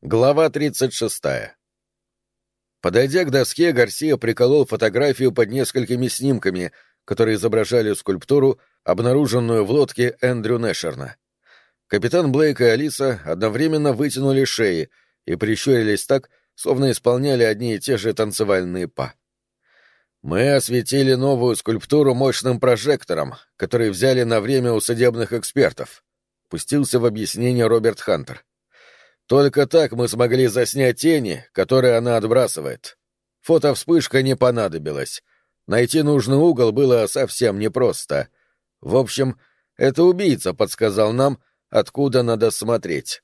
Глава 36. Подойдя к доске, Гарсия приколол фотографию под несколькими снимками, которые изображали скульптуру, обнаруженную в лодке Эндрю Нэшерна. Капитан Блейк и Алиса одновременно вытянули шеи и прищурились так, словно исполняли одни и те же танцевальные па. Мы осветили новую скульптуру мощным прожектором, который взяли на время у судебных экспертов. Пустился в объяснение Роберт Хантер. Только так мы смогли заснять тени, которые она отбрасывает. Фотовспышка не понадобилась. Найти нужный угол было совсем непросто. В общем, это убийца подсказал нам, откуда надо смотреть.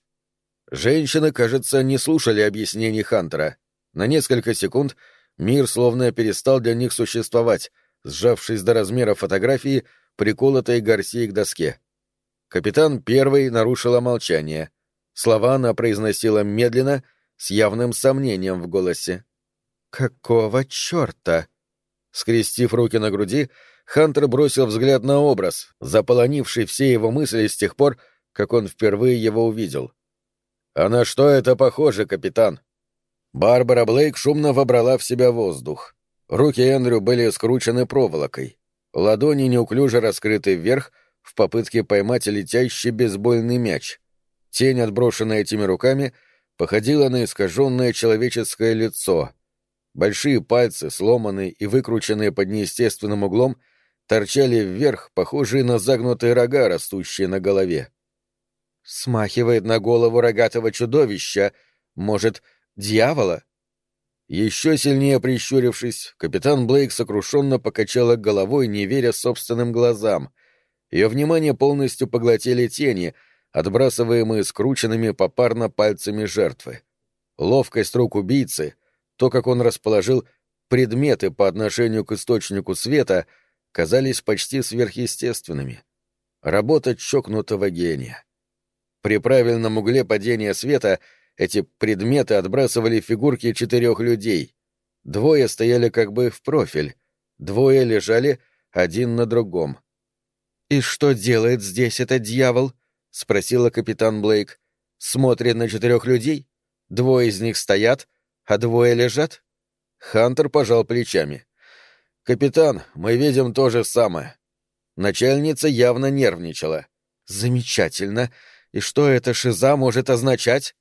Женщины, кажется, не слушали объяснений Хантера. На несколько секунд мир словно перестал для них существовать, сжавшись до размера фотографии, приколотой Гарсией к доске. Капитан первый нарушила молчание. Слова она произносила медленно, с явным сомнением в голосе. «Какого черта?» Скрестив руки на груди, Хантер бросил взгляд на образ, заполонивший все его мысли с тех пор, как он впервые его увидел. «А на что это похоже, капитан?» Барбара Блейк шумно вобрала в себя воздух. Руки Эндрю были скручены проволокой. Ладони неуклюже раскрыты вверх в попытке поймать летящий бейсбольный мяч. Тень, отброшенная этими руками, походила на искаженное человеческое лицо. Большие пальцы, сломанные и выкрученные под неестественным углом, торчали вверх, похожие на загнутые рога, растущие на голове. «Смахивает на голову рогатого чудовища. Может, дьявола?» Еще сильнее прищурившись, капитан Блейк сокрушенно покачала головой, не веря собственным глазам. Ее внимание полностью поглотили тени — отбрасываемые скрученными попарно пальцами жертвы. Ловкость рук убийцы, то, как он расположил предметы по отношению к источнику света, казались почти сверхъестественными. Работа чокнутого гения. При правильном угле падения света эти предметы отбрасывали фигурки четырех людей. Двое стояли как бы в профиль, двое лежали один на другом. «И что делает здесь этот дьявол?» — спросила капитан Блейк. «Смотрит на четырех людей? Двое из них стоят, а двое лежат?» Хантер пожал плечами. «Капитан, мы видим то же самое». Начальница явно нервничала. «Замечательно. И что эта шиза может означать?»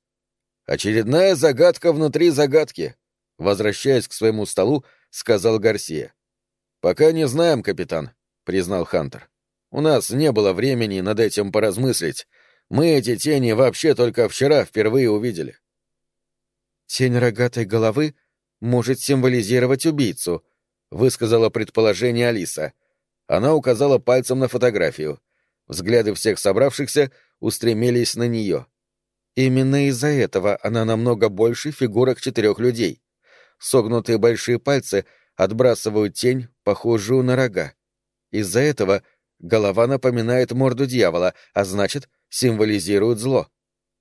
«Очередная загадка внутри загадки», — возвращаясь к своему столу, сказал Гарсия. «Пока не знаем, капитан», — признал Хантер. У нас не было времени над этим поразмыслить. Мы эти тени вообще только вчера впервые увидели. Тень рогатой головы может символизировать убийцу, высказала предположение Алиса. Она указала пальцем на фотографию. Взгляды всех собравшихся устремились на нее. Именно из-за этого она намного больше фигурок четырех людей. Согнутые большие пальцы отбрасывают тень, похожую на рога. Из-за этого — Голова напоминает морду дьявола, а значит, символизирует зло.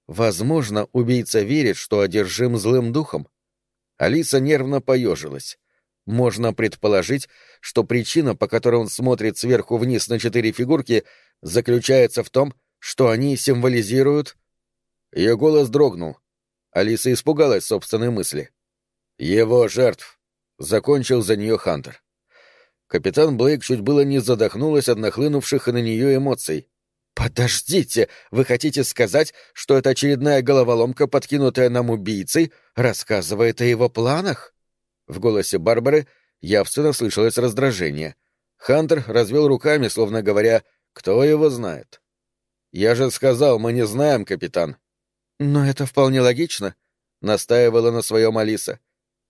Возможно, убийца верит, что одержим злым духом. Алиса нервно поежилась. Можно предположить, что причина, по которой он смотрит сверху вниз на четыре фигурки, заключается в том, что они символизируют... Ее голос дрогнул. Алиса испугалась собственной мысли. «Его жертв», — закончил за нее Хантер. Капитан Блейк чуть было не задохнулась от нахлынувших на нее эмоций. «Подождите! Вы хотите сказать, что это очередная головоломка, подкинутая нам убийцей, рассказывает о его планах?» В голосе Барбары явственно слышалось раздражение. Хантер развел руками, словно говоря, «Кто его знает?» «Я же сказал, мы не знаем, капитан». «Но это вполне логично», — настаивала на своем Алиса.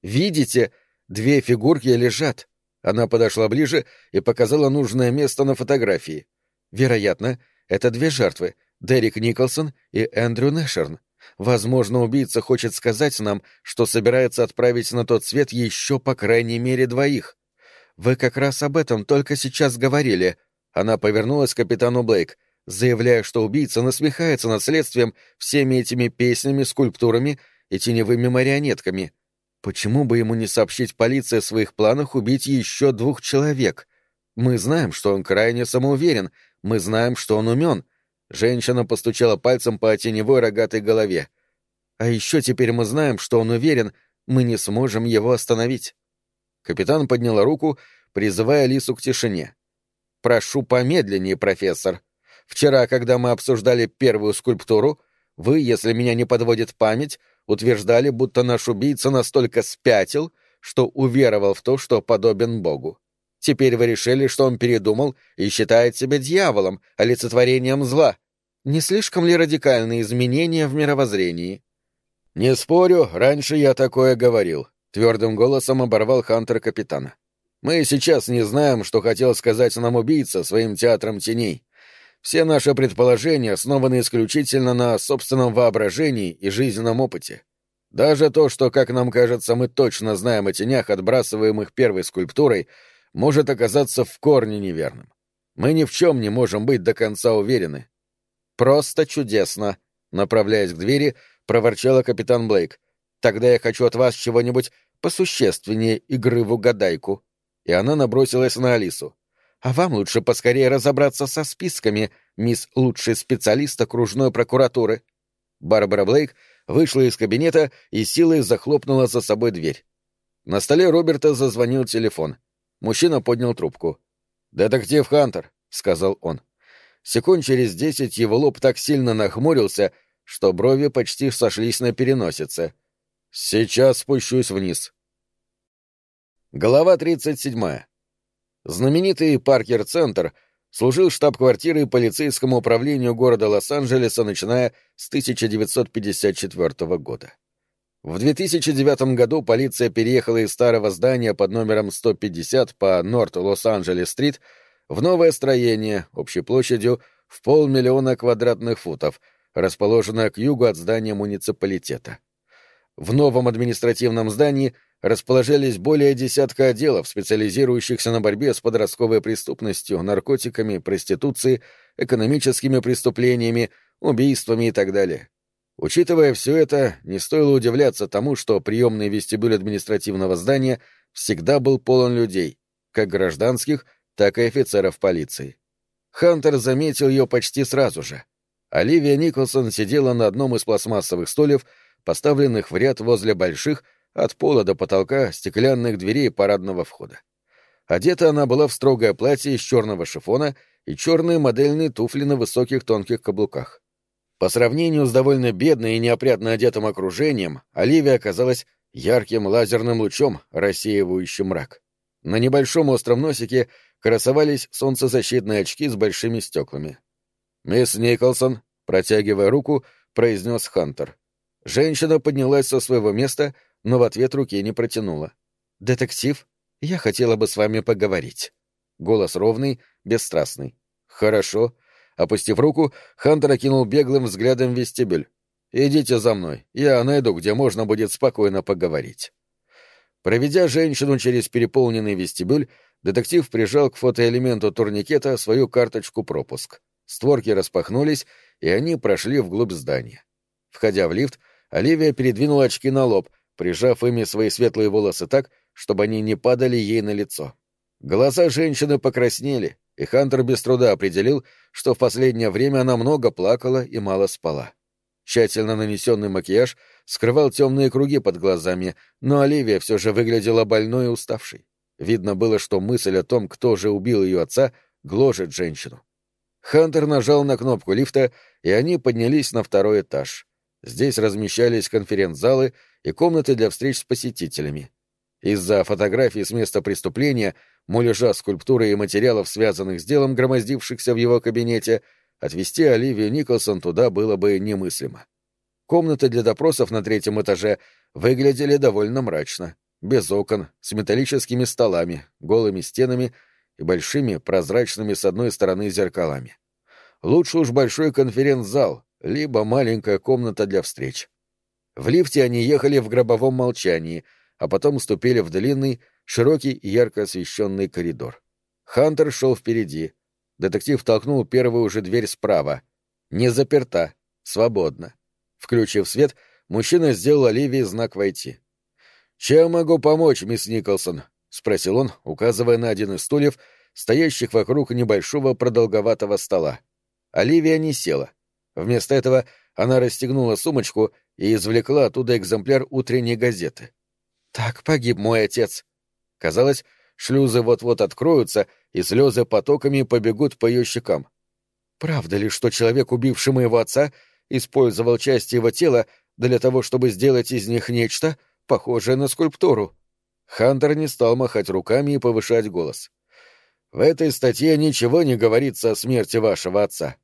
«Видите, две фигурки лежат. Она подошла ближе и показала нужное место на фотографии. Вероятно, это две жертвы — Дерек Николсон и Эндрю Нэшерн. Возможно, убийца хочет сказать нам, что собирается отправить на тот свет еще по крайней мере двоих. Вы как раз об этом только сейчас говорили. Она повернулась к капитану Блейк, заявляя, что убийца насмехается над следствием всеми этими песнями, скульптурами и теневыми марионетками — Почему бы ему не сообщить полиции о своих планах убить еще двух человек? Мы знаем, что он крайне самоуверен, мы знаем, что он умен. Женщина постучала пальцем по теневой рогатой голове. А еще теперь мы знаем, что он уверен, мы не сможем его остановить. Капитан подняла руку, призывая Лису к тишине. «Прошу помедленнее, профессор. Вчера, когда мы обсуждали первую скульптуру, вы, если меня не подводит память, утверждали, будто наш убийца настолько спятил, что уверовал в то, что подобен Богу. Теперь вы решили, что он передумал и считает себя дьяволом, олицетворением зла. Не слишком ли радикальные изменения в мировоззрении? Не спорю, раньше я такое говорил, твердым голосом оборвал Хантер капитана. Мы сейчас не знаем, что хотел сказать нам убийца своим театром теней. Все наши предположения основаны исключительно на собственном воображении и жизненном опыте. Даже то, что, как нам кажется, мы точно знаем о тенях, отбрасываемых первой скульптурой, может оказаться в корне неверным. Мы ни в чем не можем быть до конца уверены. «Просто чудесно!» — направляясь к двери, проворчала капитан Блейк. «Тогда я хочу от вас чего-нибудь посущественнее игры в угадайку». И она набросилась на Алису. А вам лучше поскорее разобраться со списками, мисс лучший специалист окружной прокуратуры. Барбара Блейк вышла из кабинета и силой захлопнула за собой дверь. На столе Роберта зазвонил телефон. Мужчина поднял трубку. «Детектив Хантер», — сказал он. Секунд через десять его лоб так сильно нахмурился, что брови почти сошлись на переносице. «Сейчас спущусь вниз». Глава тридцать седьмая. Знаменитый Паркер-центр служил штаб-квартирой полицейскому управлению города Лос-Анджелеса, начиная с 1954 года. В 2009 году полиция переехала из старого здания под номером 150 по Норт Лос-Анджелес-стрит в новое строение общей площадью в полмиллиона квадратных футов, расположенное к югу от здания муниципалитета. В новом административном здании расположились более десятка отделов, специализирующихся на борьбе с подростковой преступностью, наркотиками, проституцией, экономическими преступлениями, убийствами и так далее. Учитывая все это, не стоило удивляться тому, что приемный вестибюль административного здания всегда был полон людей, как гражданских, так и офицеров полиции. Хантер заметил ее почти сразу же. Оливия Николсон сидела на одном из пластмассовых стульев, поставленных в ряд возле больших, от пола до потолка стеклянных дверей парадного входа. Одета она была в строгое платье из черного шифона и черные модельные туфли на высоких тонких каблуках. По сравнению с довольно бедно и неопрятно одетым окружением, Оливия оказалась ярким лазерным лучом, рассеивающим мрак. На небольшом остром носике красовались солнцезащитные очки с большими стеклами. «Мисс Николсон», протягивая руку, произнес Хантер. Женщина поднялась со своего места, но в ответ руки не протянула. «Детектив, я хотела бы с вами поговорить». Голос ровный, бесстрастный. «Хорошо». Опустив руку, Хантер окинул беглым взглядом вестибюль. «Идите за мной, я найду, где можно будет спокойно поговорить». Проведя женщину через переполненный вестибюль, детектив прижал к фотоэлементу турникета свою карточку пропуск. Створки распахнулись, и они прошли вглубь здания. Входя в лифт, Оливия передвинула очки на лоб — прижав ими свои светлые волосы так, чтобы они не падали ей на лицо. Глаза женщины покраснели, и Хантер без труда определил, что в последнее время она много плакала и мало спала. Тщательно нанесенный макияж скрывал темные круги под глазами, но Оливия все же выглядела больной и уставшей. Видно было, что мысль о том, кто же убил ее отца, гложет женщину. Хантер нажал на кнопку лифта, и они поднялись на второй этаж. Здесь размещались конференц-залы и комнаты для встреч с посетителями. Из-за фотографий с места преступления, муляжа скульптуры и материалов, связанных с делом, громоздившихся в его кабинете, отвезти Оливию Николсон туда было бы немыслимо. Комнаты для допросов на третьем этаже выглядели довольно мрачно, без окон, с металлическими столами, голыми стенами и большими прозрачными с одной стороны зеркалами. Лучше уж большой конференц-зал, либо маленькая комната для встреч. В лифте они ехали в гробовом молчании, а потом ступили в длинный, широкий ярко освещенный коридор. Хантер шел впереди. Детектив толкнул первую же дверь справа. Не заперта. Свободно. Включив свет, мужчина сделал Оливии знак «Войти». «Чем могу помочь, мисс Николсон?» — спросил он, указывая на один из стульев, стоящих вокруг небольшого продолговатого стола. Оливия не села. Вместо этого она расстегнула сумочку и извлекла оттуда экземпляр утренней газеты. «Так погиб мой отец». Казалось, шлюзы вот-вот откроются, и слезы потоками побегут по ее щекам. Правда ли, что человек, убивший моего отца, использовал части его тела для того, чтобы сделать из них нечто, похожее на скульптуру? Хантер не стал махать руками и повышать голос. В этой статье ничего не говорится о смерти вашего отца.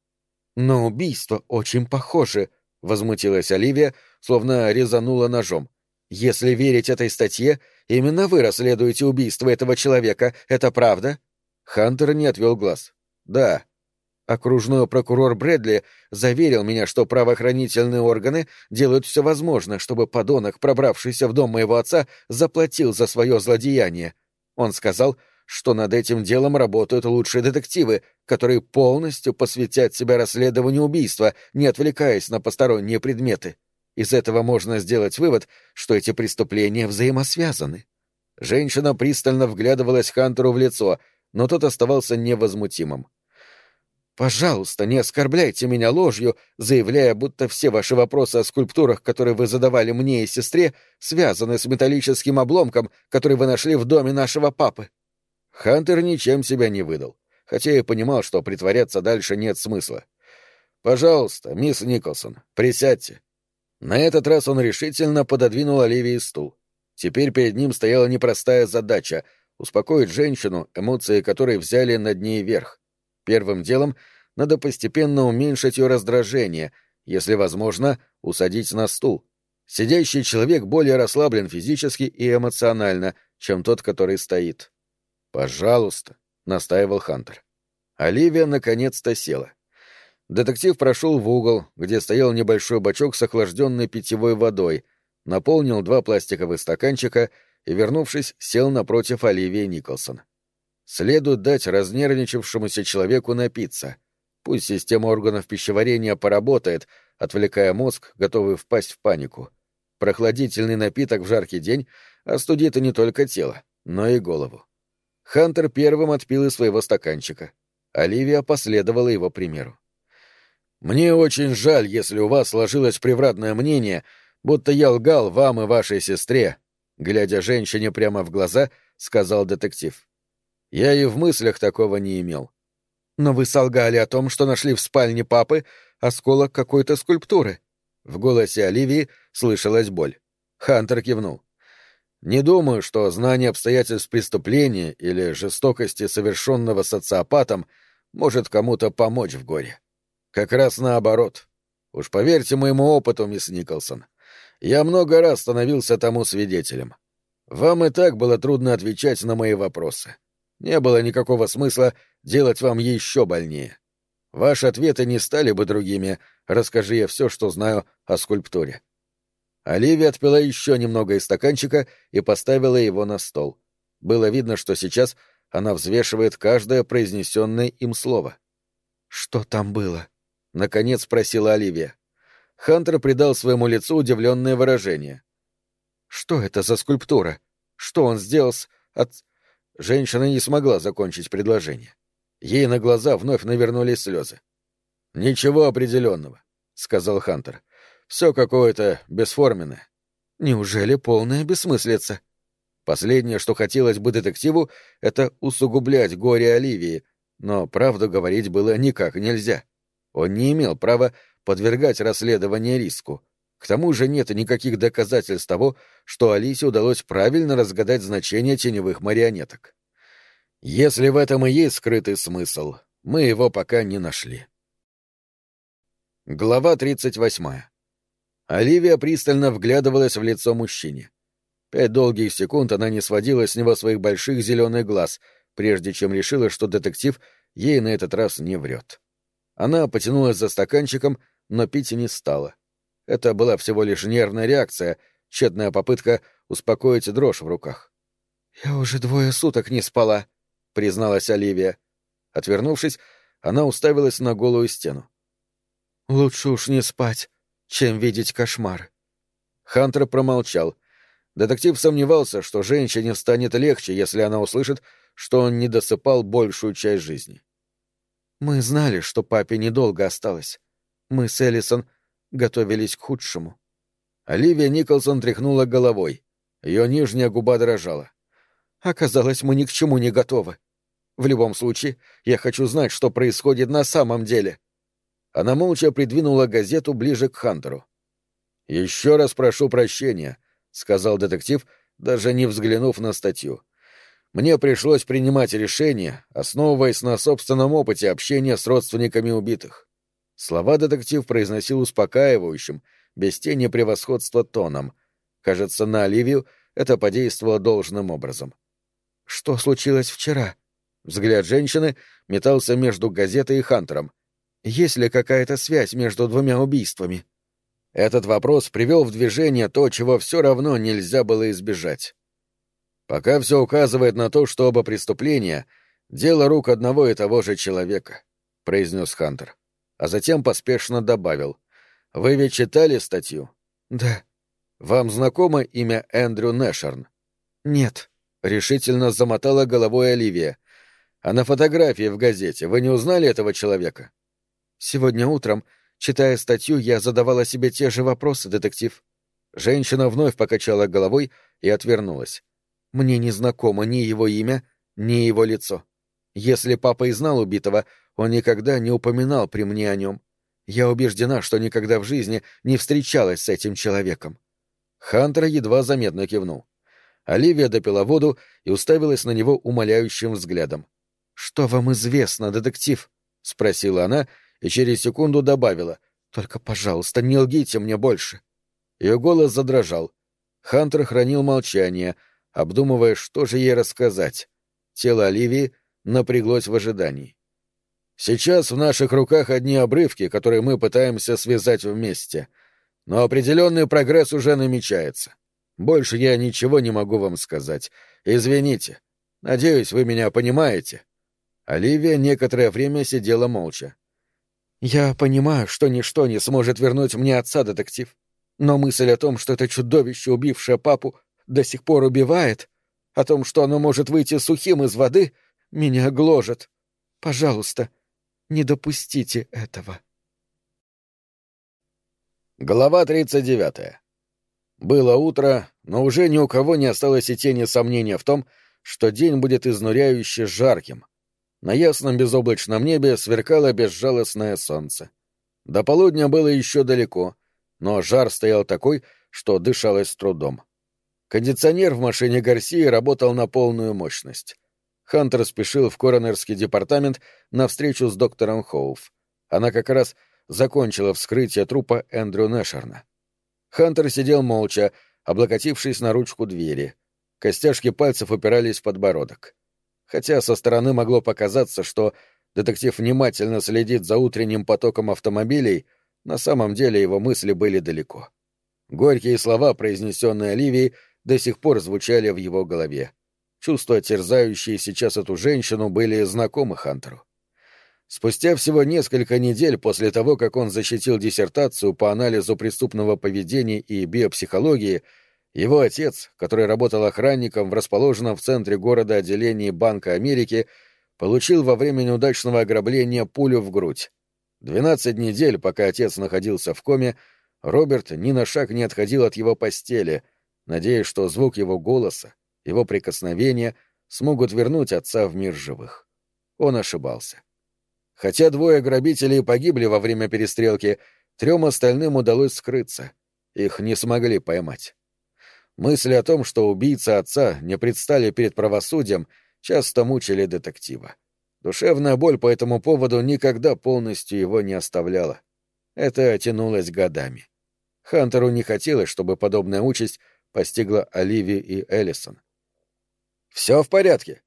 Но убийства очень похожи, — возмутилась Оливия, словно резанула ножом. «Если верить этой статье, именно вы расследуете убийство этого человека, это правда?» Хантер не отвел глаз. «Да». Окружной прокурор Брэдли заверил меня, что правоохранительные органы делают все возможное, чтобы подонок, пробравшийся в дом моего отца, заплатил за свое злодеяние. Он сказал, что над этим делом работают лучшие детективы, которые полностью посвятят себя расследованию убийства, не отвлекаясь на посторонние предметы. Из этого можно сделать вывод, что эти преступления взаимосвязаны. Женщина пристально вглядывалась Хантеру в лицо, но тот оставался невозмутимым. «Пожалуйста, не оскорбляйте меня ложью, заявляя, будто все ваши вопросы о скульптурах, которые вы задавали мне и сестре, связаны с металлическим обломком, который вы нашли в доме нашего папы. Хантер ничем себя не выдал, хотя и понимал, что притворяться дальше нет смысла. «Пожалуйста, мисс Николсон, присядьте». На этот раз он решительно пододвинул Оливии стул. Теперь перед ним стояла непростая задача — успокоить женщину, эмоции которой взяли над ней верх. Первым делом надо постепенно уменьшить ее раздражение, если возможно, усадить на стул. Сидящий человек более расслаблен физически и эмоционально, чем тот, который стоит. «Пожалуйста», — настаивал Хантер. Оливия наконец-то села. Детектив прошел в угол, где стоял небольшой бачок с охлажденной питьевой водой, наполнил два пластиковых стаканчика и, вернувшись, сел напротив Оливии Николсон. Следует дать разнервничавшемуся человеку напиться. Пусть система органов пищеварения поработает, отвлекая мозг, готовый впасть в панику. Прохладительный напиток в жаркий день остудит и не только тело, но и голову. Хантер первым отпил из своего стаканчика. Оливия последовала его примеру. «Мне очень жаль, если у вас сложилось превратное мнение, будто я лгал вам и вашей сестре», — глядя женщине прямо в глаза, сказал детектив. «Я и в мыслях такого не имел». «Но вы солгали о том, что нашли в спальне папы осколок какой-то скульптуры». В голосе Оливии слышалась боль. Хантер кивнул. Не думаю, что знание обстоятельств преступления или жестокости, совершенного социопатом, может кому-то помочь в горе. Как раз наоборот. Уж поверьте моему опыту, мисс Николсон. Я много раз становился тому свидетелем. Вам и так было трудно отвечать на мои вопросы. Не было никакого смысла делать вам еще больнее. Ваши ответы не стали бы другими, расскажи я все, что знаю о скульптуре. Оливия отпила еще немного из стаканчика и поставила его на стол. Было видно, что сейчас она взвешивает каждое произнесенное им слово. «Что там было?» — наконец спросила Оливия. Хантер придал своему лицу удивленное выражение. «Что это за скульптура? Что он сделал с... от...» Женщина не смогла закончить предложение. Ей на глаза вновь навернулись слезы. «Ничего определенного», — сказал Хантер. Все какое-то бесформенное. Неужели полная бессмыслица? Последнее, что хотелось бы детективу, это усугублять горе Оливии, но правду говорить было никак нельзя. Он не имел права подвергать расследование риску. К тому же нет никаких доказательств того, что Алисе удалось правильно разгадать значение теневых марионеток. Если в этом и есть скрытый смысл, мы его пока не нашли. Глава тридцать восьмая. Оливия пристально вглядывалась в лицо мужчине. Пять долгих секунд она не сводила с него своих больших зеленых глаз, прежде чем решила, что детектив ей на этот раз не врет. Она потянулась за стаканчиком, но пить не стала. Это была всего лишь нервная реакция, тщетная попытка успокоить дрожь в руках. «Я уже двое суток не спала», — призналась Оливия. Отвернувшись, она уставилась на голую стену. «Лучше уж не спать», чем видеть кошмар. Хантер промолчал. Детектив сомневался, что женщине станет легче, если она услышит, что он не досыпал большую часть жизни. «Мы знали, что папе недолго осталось. Мы с Эллисон готовились к худшему». Оливия Николсон тряхнула головой. Ее нижняя губа дрожала. «Оказалось, мы ни к чему не готовы. В любом случае, я хочу знать, что происходит на самом деле». Она молча придвинула газету ближе к Хантеру. «Еще раз прошу прощения», — сказал детектив, даже не взглянув на статью. «Мне пришлось принимать решение, основываясь на собственном опыте общения с родственниками убитых». Слова детектив произносил успокаивающим, без тени превосходства тоном. Кажется, на Оливию это подействовало должным образом. «Что случилось вчера?» Взгляд женщины метался между газетой и Хантером. «Есть ли какая-то связь между двумя убийствами?» Этот вопрос привел в движение то, чего все равно нельзя было избежать. Пока все указывает на то, что оба преступления — дело рук одного и того же человека, — произнес Хантер. А затем поспешно добавил. — Вы ведь читали статью? — Да. — Вам знакомо имя Эндрю Нэшерн? — Нет. — решительно замотала головой Оливия. — А на фотографии в газете вы не узнали этого человека? — Сегодня утром Читая статью, я задавала себе те же вопросы, детектив. Женщина вновь покачала головой и отвернулась. Мне не знакомо ни его имя, ни его лицо. Если папа и знал убитого, он никогда не упоминал при мне о нем. Я убеждена, что никогда в жизни не встречалась с этим человеком. Хантер едва заметно кивнул. Оливия допила воду и уставилась на него умоляющим взглядом. «Что вам известно, детектив?» — спросила она и через секунду добавила «Только, пожалуйста, не лгите мне больше». Ее голос задрожал. Хантер хранил молчание, обдумывая, что же ей рассказать. Тело Оливии напряглось в ожидании. Сейчас в наших руках одни обрывки, которые мы пытаемся связать вместе. Но определенный прогресс уже намечается. Больше я ничего не могу вам сказать. Извините. Надеюсь, вы меня понимаете. Оливия некоторое время сидела молча. Я понимаю, что ничто не сможет вернуть мне отца, детектив. Но мысль о том, что это чудовище, убившее папу, до сих пор убивает, о том, что оно может выйти сухим из воды, меня гложет. Пожалуйста, не допустите этого. Глава 39. Было утро, но уже ни у кого не осталось и тени сомнения в том, что день будет изнуряюще жарким, на ясном безоблачном небе сверкало безжалостное солнце. До полудня было еще далеко, но жар стоял такой, что дышалось с трудом. Кондиционер в машине Гарсии работал на полную мощность. Хантер спешил в коронерский департамент на встречу с доктором Хоуф. Она как раз закончила вскрытие трупа Эндрю Нэшерна. Хантер сидел молча, облокотившись на ручку двери. Костяшки пальцев упирались в подбородок хотя со стороны могло показаться, что детектив внимательно следит за утренним потоком автомобилей, на самом деле его мысли были далеко. Горькие слова, произнесенные Оливией, до сих пор звучали в его голове. Чувства, терзающие сейчас эту женщину, были знакомы Хантеру. Спустя всего несколько недель после того, как он защитил диссертацию по анализу преступного поведения и биопсихологии, его отец, который работал охранником в расположенном в центре города отделении Банка Америки, получил во время неудачного ограбления пулю в грудь. Двенадцать недель, пока отец находился в коме, Роберт ни на шаг не отходил от его постели, надеясь, что звук его голоса, его прикосновения смогут вернуть отца в мир живых. Он ошибался. Хотя двое грабителей погибли во время перестрелки, трем остальным удалось скрыться. Их не смогли поймать. Мысли о том, что убийца отца не предстали перед правосудием, часто мучили детектива. Душевная боль по этому поводу никогда полностью его не оставляла. Это тянулось годами. Хантеру не хотелось, чтобы подобная участь постигла Оливию и Эллисон. «Все в порядке».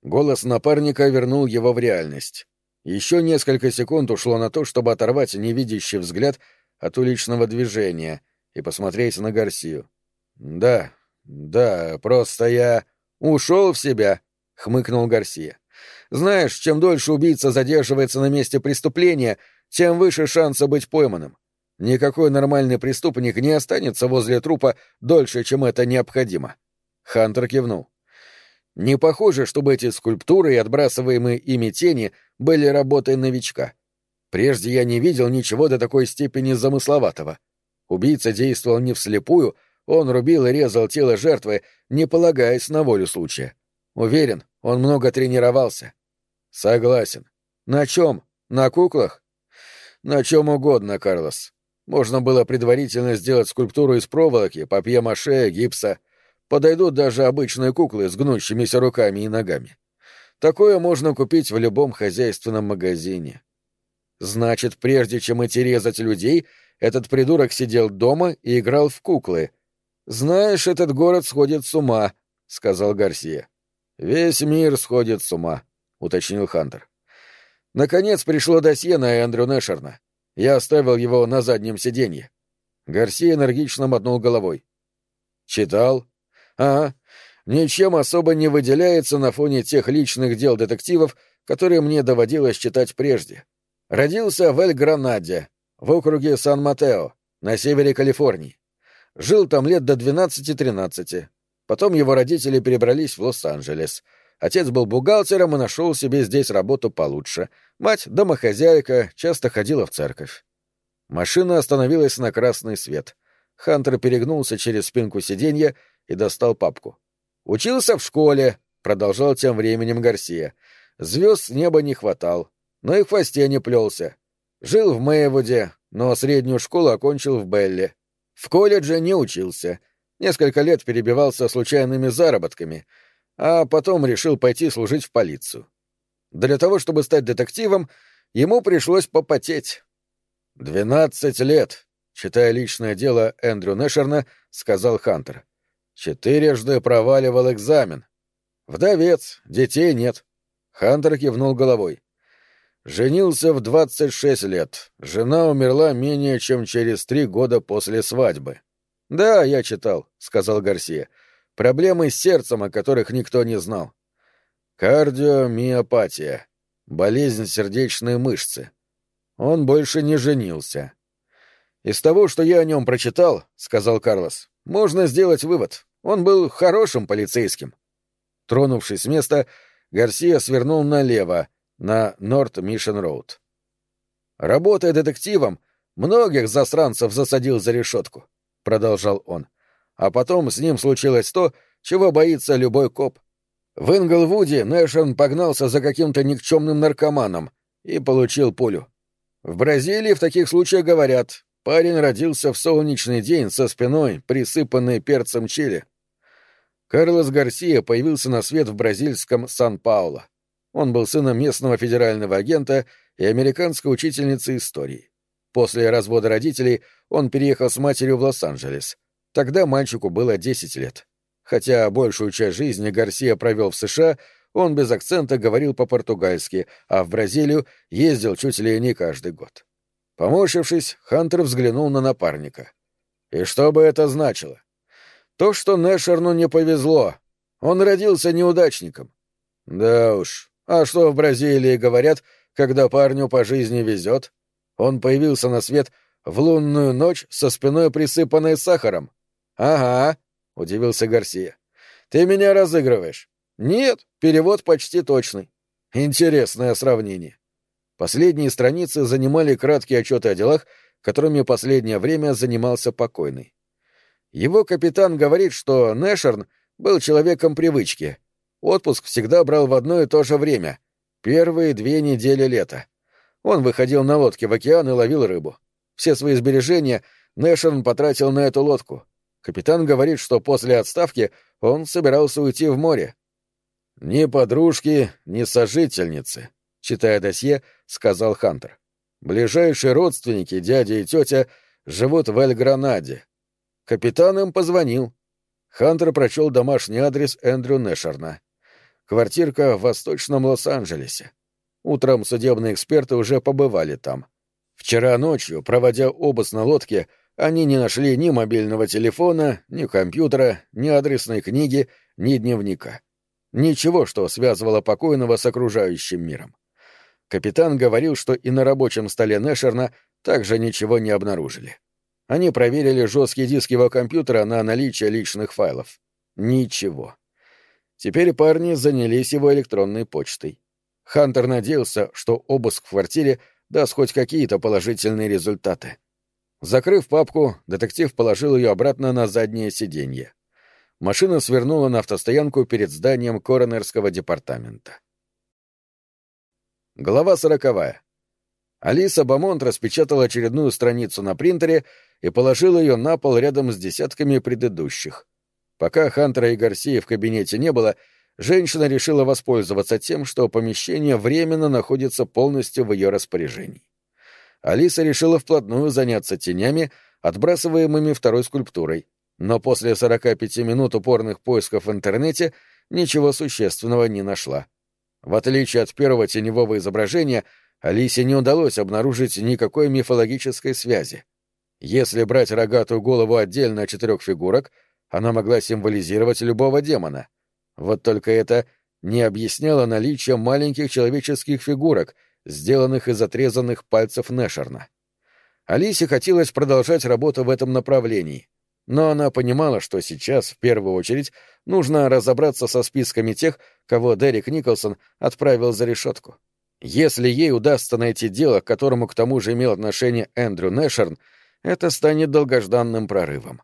Голос напарника вернул его в реальность. Еще несколько секунд ушло на то, чтобы оторвать невидящий взгляд от уличного движения и посмотреть на Гарсию. «Да, да, просто я ушел в себя», — хмыкнул Гарсия. «Знаешь, чем дольше убийца задерживается на месте преступления, тем выше шанса быть пойманным. Никакой нормальный преступник не останется возле трупа дольше, чем это необходимо». Хантер кивнул. «Не похоже, чтобы эти скульптуры и отбрасываемые ими тени были работой новичка. Прежде я не видел ничего до такой степени замысловатого». Убийца действовал не вслепую, он рубил и резал тело жертвы, не полагаясь на волю случая. Уверен, он много тренировался. Согласен. На чем? На куклах? На чем угодно, Карлос. Можно было предварительно сделать скульптуру из проволоки, папье-маше, гипса. Подойдут даже обычные куклы с гнущимися руками и ногами. Такое можно купить в любом хозяйственном магазине. Значит, прежде чем идти резать людей, этот придурок сидел дома и играл в куклы. Знаешь, этот город сходит с ума, сказал Гарсия. Весь мир сходит с ума, уточнил Хантер. Наконец пришло досье на Эндрю Нэшерна. Я оставил его на заднем сиденье. Гарсия энергично мотнул головой. Читал? А, ничем особо не выделяется на фоне тех личных дел детективов, которые мне доводилось читать прежде. Родился в Эль-Гранаде, в округе Сан-Матео, на севере Калифорнии. Жил там лет до 12-13. Потом его родители перебрались в Лос-Анджелес. Отец был бухгалтером и нашел себе здесь работу получше. Мать — домохозяйка, часто ходила в церковь. Машина остановилась на красный свет. Хантер перегнулся через спинку сиденья и достал папку. «Учился в школе», — продолжал тем временем Гарсия. «Звезд с неба не хватал но и в хвосте не плелся. Жил в Мэйвуде, но среднюю школу окончил в Белле. В колледже не учился. Несколько лет перебивался случайными заработками, а потом решил пойти служить в полицию. Для того, чтобы стать детективом, ему пришлось попотеть. «Двенадцать лет», — читая личное дело Эндрю Нэшерна, сказал Хантер. «Четырежды проваливал экзамен. Вдовец, детей нет». Хантер кивнул головой. Женился в 26 лет. Жена умерла менее чем через три года после свадьбы. «Да, я читал», — сказал Гарсия. «Проблемы с сердцем, о которых никто не знал. Кардиомиопатия. Болезнь сердечной мышцы. Он больше не женился». «Из того, что я о нем прочитал», — сказал Карлос, — «можно сделать вывод. Он был хорошим полицейским». Тронувшись с места, Гарсия свернул налево, на Норт Мишен Роуд. Работая детективом, многих засранцев засадил за решетку, продолжал он. А потом с ним случилось то, чего боится любой коп. В Инглвуде Нэшен погнался за каким-то никчемным наркоманом и получил пулю. В Бразилии в таких случаях говорят, парень родился в солнечный день со спиной, присыпанной перцем чили. Карлос Гарсия появился на свет в бразильском Сан-Пауло. Он был сыном местного федерального агента и американской учительницы истории. После развода родителей он переехал с матерью в Лос-Анджелес. Тогда мальчику было 10 лет. Хотя большую часть жизни Гарсия провел в США, он без акцента говорил по-португальски, а в Бразилию ездил чуть ли не каждый год. Поморщившись, Хантер взглянул на напарника. И что бы это значило? То, что Нэшерну не повезло. Он родился неудачником. Да уж, а что в Бразилии говорят, когда парню по жизни везет? Он появился на свет в лунную ночь со спиной присыпанной сахаром. Ага, удивился Гарсия. Ты меня разыгрываешь. Нет, перевод почти точный. Интересное сравнение. Последние страницы занимали краткие отчеты о делах, которыми последнее время занимался покойный. Его капитан говорит, что Нэшерн был человеком привычки — Отпуск всегда брал в одно и то же время — первые две недели лета. Он выходил на лодке в океан и ловил рыбу. Все свои сбережения Нэшен потратил на эту лодку. Капитан говорит, что после отставки он собирался уйти в море. «Ни подружки, ни сожительницы», — читая досье, сказал Хантер. «Ближайшие родственники, дядя и тетя, живут в Эль-Гранаде. Капитан им позвонил». Хантер прочел домашний адрес Эндрю Нэшерна. Квартирка в восточном Лос-Анджелесе. Утром судебные эксперты уже побывали там. Вчера ночью, проводя обыск на лодке, они не нашли ни мобильного телефона, ни компьютера, ни адресной книги, ни дневника. Ничего, что связывало покойного с окружающим миром. Капитан говорил, что и на рабочем столе Нэшерна также ничего не обнаружили. Они проверили жесткий диск его компьютера на наличие личных файлов. Ничего. Теперь парни занялись его электронной почтой. Хантер надеялся, что обыск в квартире даст хоть какие-то положительные результаты. Закрыв папку, детектив положил ее обратно на заднее сиденье. Машина свернула на автостоянку перед зданием коронерского департамента. Глава сороковая. Алиса Бамонт распечатала очередную страницу на принтере и положила ее на пол рядом с десятками предыдущих. Пока Хантера и Гарсии в кабинете не было, женщина решила воспользоваться тем, что помещение временно находится полностью в ее распоряжении. Алиса решила вплотную заняться тенями, отбрасываемыми второй скульптурой, но после 45 минут упорных поисков в интернете ничего существенного не нашла. В отличие от первого теневого изображения, Алисе не удалось обнаружить никакой мифологической связи. Если брать рогатую голову отдельно от четырех фигурок, она могла символизировать любого демона. Вот только это не объясняло наличие маленьких человеческих фигурок, сделанных из отрезанных пальцев Нэшерна. Алисе хотелось продолжать работу в этом направлении, но она понимала, что сейчас, в первую очередь, нужно разобраться со списками тех, кого Дерек Николсон отправил за решетку. Если ей удастся найти дело, к которому к тому же имел отношение Эндрю Нэшерн, это станет долгожданным прорывом.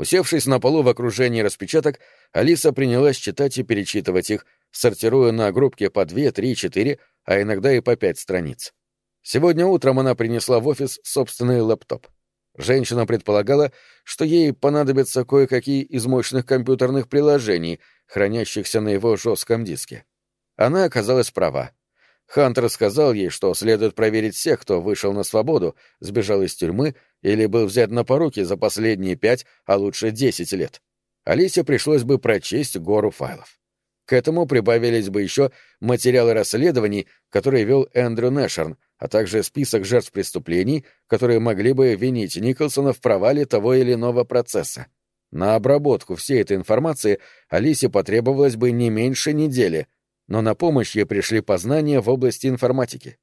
Усевшись на полу в окружении распечаток, Алиса принялась читать и перечитывать их, сортируя на группки по две, три, четыре, а иногда и по пять страниц. Сегодня утром она принесла в офис собственный лэптоп. Женщина предполагала, что ей понадобятся кое-какие из мощных компьютерных приложений, хранящихся на его жестком диске. Она оказалась права. Хантер сказал ей, что следует проверить всех, кто вышел на свободу, сбежал из тюрьмы или был взят на поруки за последние пять, а лучше десять лет. Алисе пришлось бы прочесть гору файлов. К этому прибавились бы еще материалы расследований, которые вел Эндрю Нэшерн, а также список жертв преступлений, которые могли бы винить Николсона в провале того или иного процесса. На обработку всей этой информации Алисе потребовалось бы не меньше недели — но на помощь ей пришли познания в области информатики.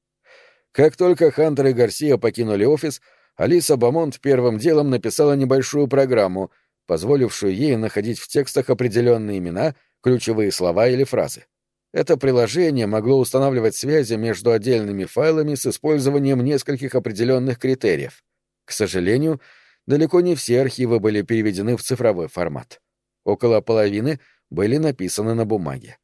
Как только Хантер и Гарсия покинули офис, Алиса Бамонт первым делом написала небольшую программу, позволившую ей находить в текстах определенные имена, ключевые слова или фразы. Это приложение могло устанавливать связи между отдельными файлами с использованием нескольких определенных критериев. К сожалению, далеко не все архивы были переведены в цифровой формат. Около половины были написаны на бумаге.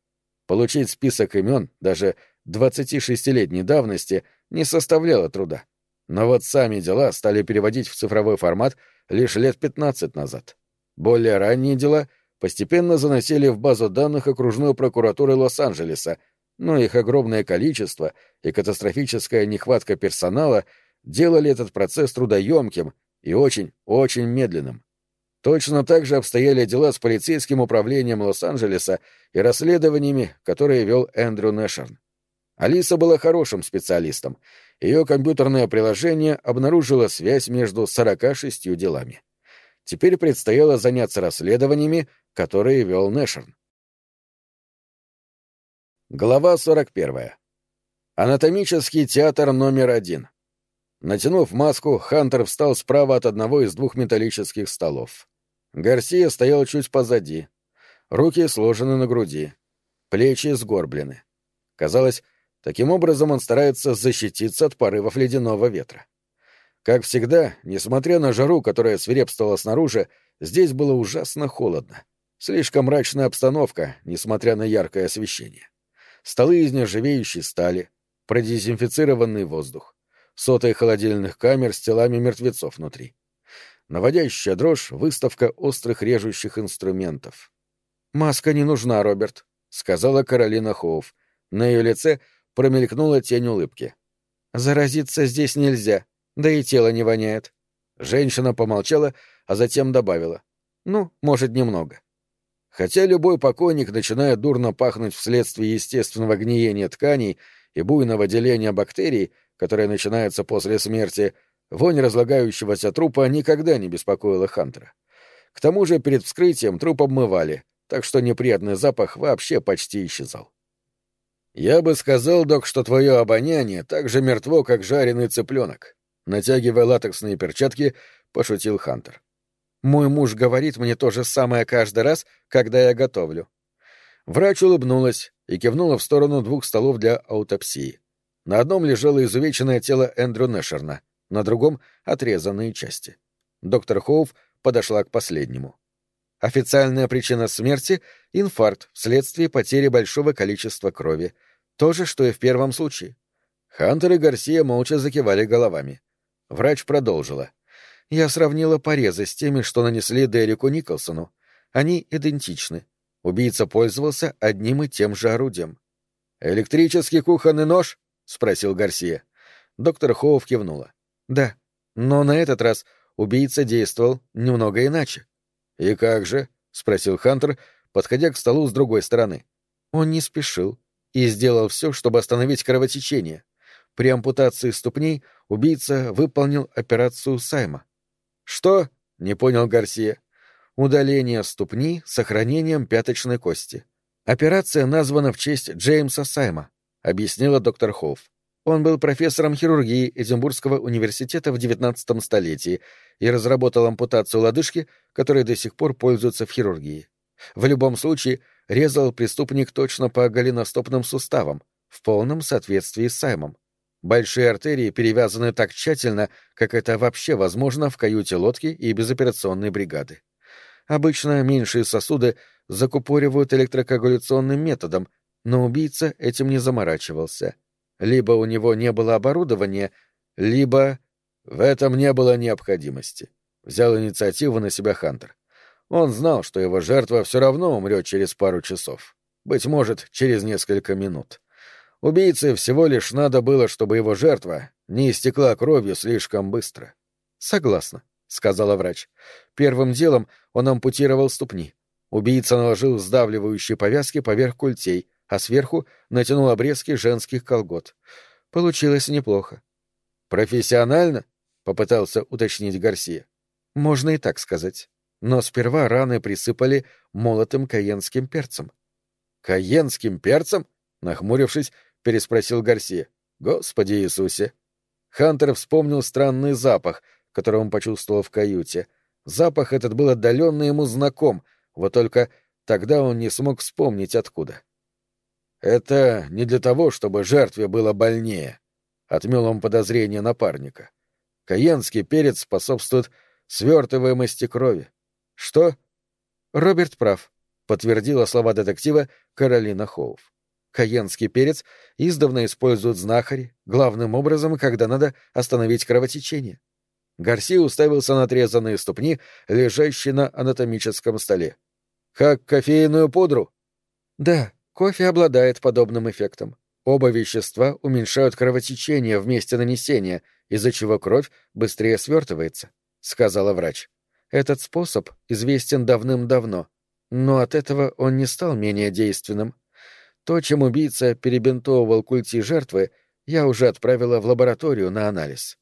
Получить список имен даже 26-летней давности не составляло труда. Но вот сами дела стали переводить в цифровой формат лишь лет 15 назад. Более ранние дела постепенно заносили в базу данных окружной прокуратуры Лос-Анджелеса, но их огромное количество и катастрофическая нехватка персонала делали этот процесс трудоемким и очень-очень медленным. Точно так же обстояли дела с полицейским управлением Лос-Анджелеса и расследованиями, которые вел Эндрю Нэшерн. Алиса была хорошим специалистом. Ее компьютерное приложение обнаружило связь между 46 делами. Теперь предстояло заняться расследованиями, которые вел Нэшерн. Глава 41. Анатомический театр номер один. Натянув маску, Хантер встал справа от одного из двух металлических столов. Гарсия стоял чуть позади. Руки сложены на груди. Плечи сгорблены. Казалось, таким образом он старается защититься от порывов ледяного ветра. Как всегда, несмотря на жару, которая свирепствовала снаружи, здесь было ужасно холодно. Слишком мрачная обстановка, несмотря на яркое освещение. Столы из нержавеющей стали, продезинфицированный воздух, соты холодильных камер с телами мертвецов внутри наводящая дрожь, выставка острых режущих инструментов. «Маска не нужна, Роберт», — сказала Каролина Хоуф. На ее лице промелькнула тень улыбки. «Заразиться здесь нельзя, да и тело не воняет». Женщина помолчала, а затем добавила. «Ну, может, немного». Хотя любой покойник начинает дурно пахнуть вследствие естественного гниения тканей и буйного деления бактерий, которое начинается после смерти, Вонь разлагающегося трупа никогда не беспокоила Хантера. К тому же перед вскрытием труп обмывали, так что неприятный запах вообще почти исчезал. «Я бы сказал, док, что твое обоняние так же мертво, как жареный цыпленок», натягивая латексные перчатки, пошутил Хантер. «Мой муж говорит мне то же самое каждый раз, когда я готовлю». Врач улыбнулась и кивнула в сторону двух столов для аутопсии. На одном лежало изувеченное тело Эндрю Нэшерна — на другом — отрезанные части. Доктор Хоув подошла к последнему. Официальная причина смерти — инфаркт вследствие потери большого количества крови. То же, что и в первом случае. Хантер и Гарсия молча закивали головами. Врач продолжила. Я сравнила порезы с теми, что нанесли Дереку Николсону. Они идентичны. Убийца пользовался одним и тем же орудием. «Электрический кухонный нож?» — спросил Гарсия. Доктор Хоув кивнула. «Да, но на этот раз убийца действовал немного иначе». «И как же?» — спросил Хантер, подходя к столу с другой стороны. Он не спешил и сделал все, чтобы остановить кровотечение. При ампутации ступней убийца выполнил операцию Сайма. «Что?» — не понял Гарсия. «Удаление ступни с сохранением пяточной кости. Операция названа в честь Джеймса Сайма», — объяснила доктор Хоуф. Он был профессором хирургии Эдинбургского университета в XIX столетии и разработал ампутацию лодыжки, которой до сих пор пользуются в хирургии. В любом случае, резал преступник точно по голеностопным суставам, в полном соответствии с Саймом. Большие артерии перевязаны так тщательно, как это вообще возможно в каюте лодки и безоперационной бригады. Обычно меньшие сосуды закупоривают электрокоагуляционным методом, но убийца этим не заморачивался. Либо у него не было оборудования, либо... В этом не было необходимости. Взял инициативу на себя Хантер. Он знал, что его жертва все равно умрет через пару часов. Быть может, через несколько минут. Убийце всего лишь надо было, чтобы его жертва не истекла кровью слишком быстро. «Согласна», — сказала врач. «Первым делом он ампутировал ступни. Убийца наложил сдавливающие повязки поверх культей, а сверху натянул обрезки женских колгот. Получилось неплохо». «Профессионально?» — попытался уточнить Гарсия. «Можно и так сказать. Но сперва раны присыпали молотым каенским перцем». «Каенским перцем?» — нахмурившись, переспросил Гарсия. Господи Иисусе! Хантер вспомнил странный запах, который он почувствовал в каюте. Запах этот был отдаленно ему знаком, вот только тогда он не смог вспомнить откуда. Это не для того, чтобы жертве было больнее, отмел он подозрение напарника. Каенский перец способствует свертываемости крови. Что? Роберт прав, подтвердила слова детектива Каролина Хоуф. Каенский перец издавна используют знахари, главным образом, когда надо остановить кровотечение. Гарси уставился на отрезанные ступни, лежащие на анатомическом столе. «Как кофейную пудру?» «Да, кофе обладает подобным эффектом. Оба вещества уменьшают кровотечение в месте нанесения, из-за чего кровь быстрее свертывается», — сказала врач. «Этот способ известен давным-давно, но от этого он не стал менее действенным. То, чем убийца перебинтовывал культи жертвы, я уже отправила в лабораторию на анализ.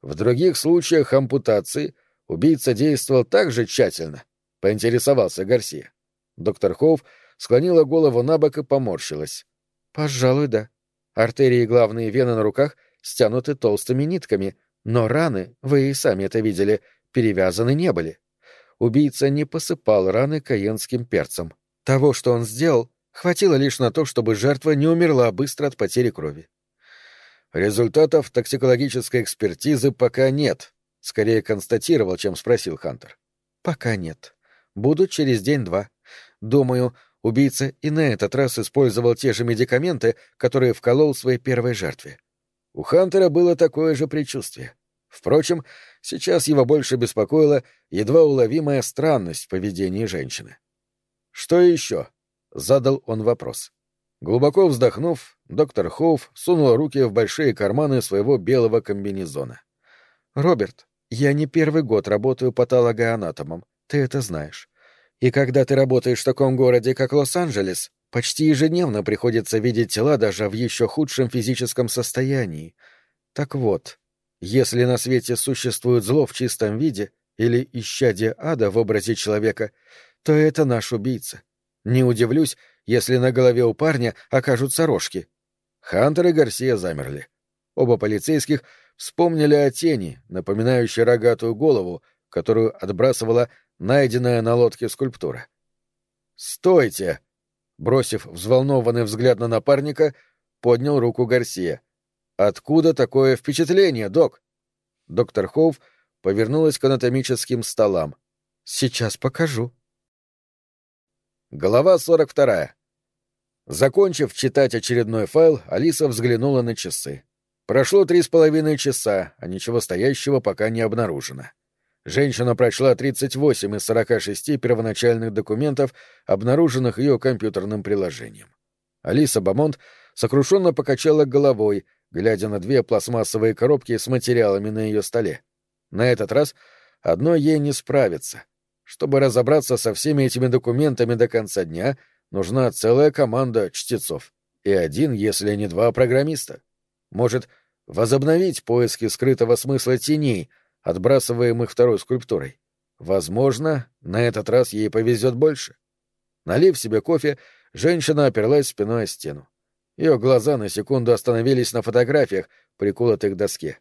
В других случаях ампутации убийца действовал так же тщательно, — поинтересовался Гарсия. Доктор Хоув склонила голову на бок и поморщилась. — Пожалуй, да. Артерии и главные вены на руках стянуты толстыми нитками, но раны, вы и сами это видели, перевязаны не были. Убийца не посыпал раны каенским перцем. Того, что он сделал, Хватило лишь на то, чтобы жертва не умерла быстро от потери крови. Результатов токсикологической экспертизы пока нет, скорее констатировал, чем спросил Хантер. Пока нет. Будут через день-два. Думаю, убийца и на этот раз использовал те же медикаменты, которые вколол своей первой жертве. У Хантера было такое же предчувствие. Впрочем, сейчас его больше беспокоила едва уловимая странность в поведении женщины. Что еще? — задал он вопрос. Глубоко вздохнув, доктор Хоуф сунул руки в большие карманы своего белого комбинезона. «Роберт, я не первый год работаю патологоанатомом, ты это знаешь. И когда ты работаешь в таком городе, как Лос-Анджелес, почти ежедневно приходится видеть тела даже в еще худшем физическом состоянии. Так вот, если на свете существует зло в чистом виде или исчадие ада в образе человека, то это наш убийца. Не удивлюсь, если на голове у парня окажутся рожки. Хантер и Гарсия замерли. Оба полицейских вспомнили о тени, напоминающей рогатую голову, которую отбрасывала найденная на лодке скульптура. «Стойте!» Бросив взволнованный взгляд на напарника, поднял руку Гарсия. «Откуда такое впечатление, док?» Доктор Хоув повернулась к анатомическим столам. «Сейчас покажу». Глава 42. Закончив читать очередной файл, Алиса взглянула на часы. Прошло три с половиной часа, а ничего стоящего пока не обнаружено. Женщина прочла 38 из 46 первоначальных документов, обнаруженных ее компьютерным приложением. Алиса Бамонт сокрушенно покачала головой, глядя на две пластмассовые коробки с материалами на ее столе. На этот раз одной ей не справиться. Чтобы разобраться со всеми этими документами до конца дня, нужна целая команда чтецов. И один, если не два программиста. Может, возобновить поиски скрытого смысла теней, отбрасываемых второй скульптурой. Возможно, на этот раз ей повезет больше. Налив себе кофе, женщина оперлась спиной о стену. Ее глаза на секунду остановились на фотографиях, приколотых к доске.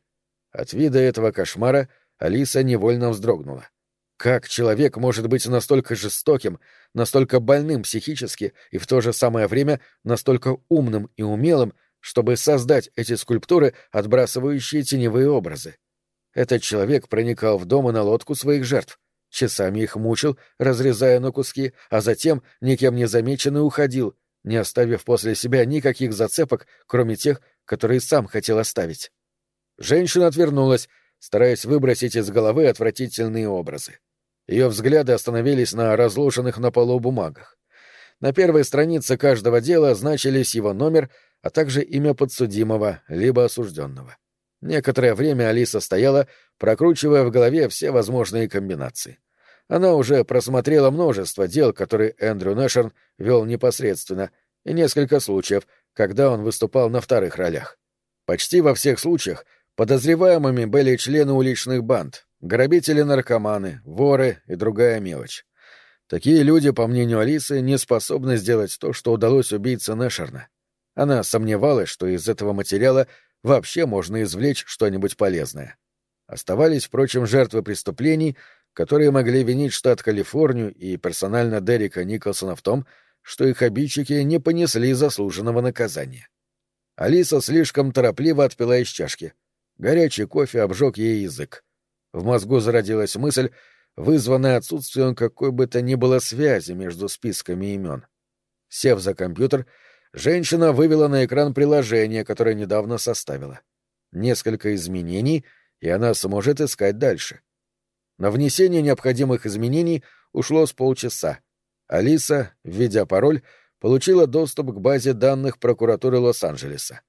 От вида этого кошмара Алиса невольно вздрогнула. Как человек может быть настолько жестоким, настолько больным психически и в то же самое время настолько умным и умелым, чтобы создать эти скульптуры, отбрасывающие теневые образы? Этот человек проникал в дом и на лодку своих жертв, часами их мучил, разрезая на куски, а затем, никем не замеченный, уходил, не оставив после себя никаких зацепок, кроме тех, которые сам хотел оставить. Женщина отвернулась, стараясь выбросить из головы отвратительные образы. Ее взгляды остановились на разложенных на полу бумагах. На первой странице каждого дела значились его номер, а также имя подсудимого, либо осужденного. Некоторое время Алиса стояла, прокручивая в голове все возможные комбинации. Она уже просмотрела множество дел, которые Эндрю Нэшерн вел непосредственно, и несколько случаев, когда он выступал на вторых ролях. Почти во всех случаях подозреваемыми были члены уличных банд, Грабители-наркоманы, воры и другая мелочь. Такие люди, по мнению Алисы, не способны сделать то, что удалось убийце Нэшерна. Она сомневалась, что из этого материала вообще можно извлечь что-нибудь полезное. Оставались, впрочем, жертвы преступлений, которые могли винить штат Калифорнию и персонально Дерека Николсона в том, что их обидчики не понесли заслуженного наказания. Алиса слишком торопливо отпила из чашки. Горячий кофе обжег ей язык. В мозгу зародилась мысль, вызванная отсутствием какой бы то ни было связи между списками имен. Сев за компьютер, женщина вывела на экран приложение, которое недавно составила. Несколько изменений, и она сможет искать дальше. На внесение необходимых изменений ушло с полчаса. Алиса, введя пароль, получила доступ к базе данных прокуратуры Лос-Анджелеса.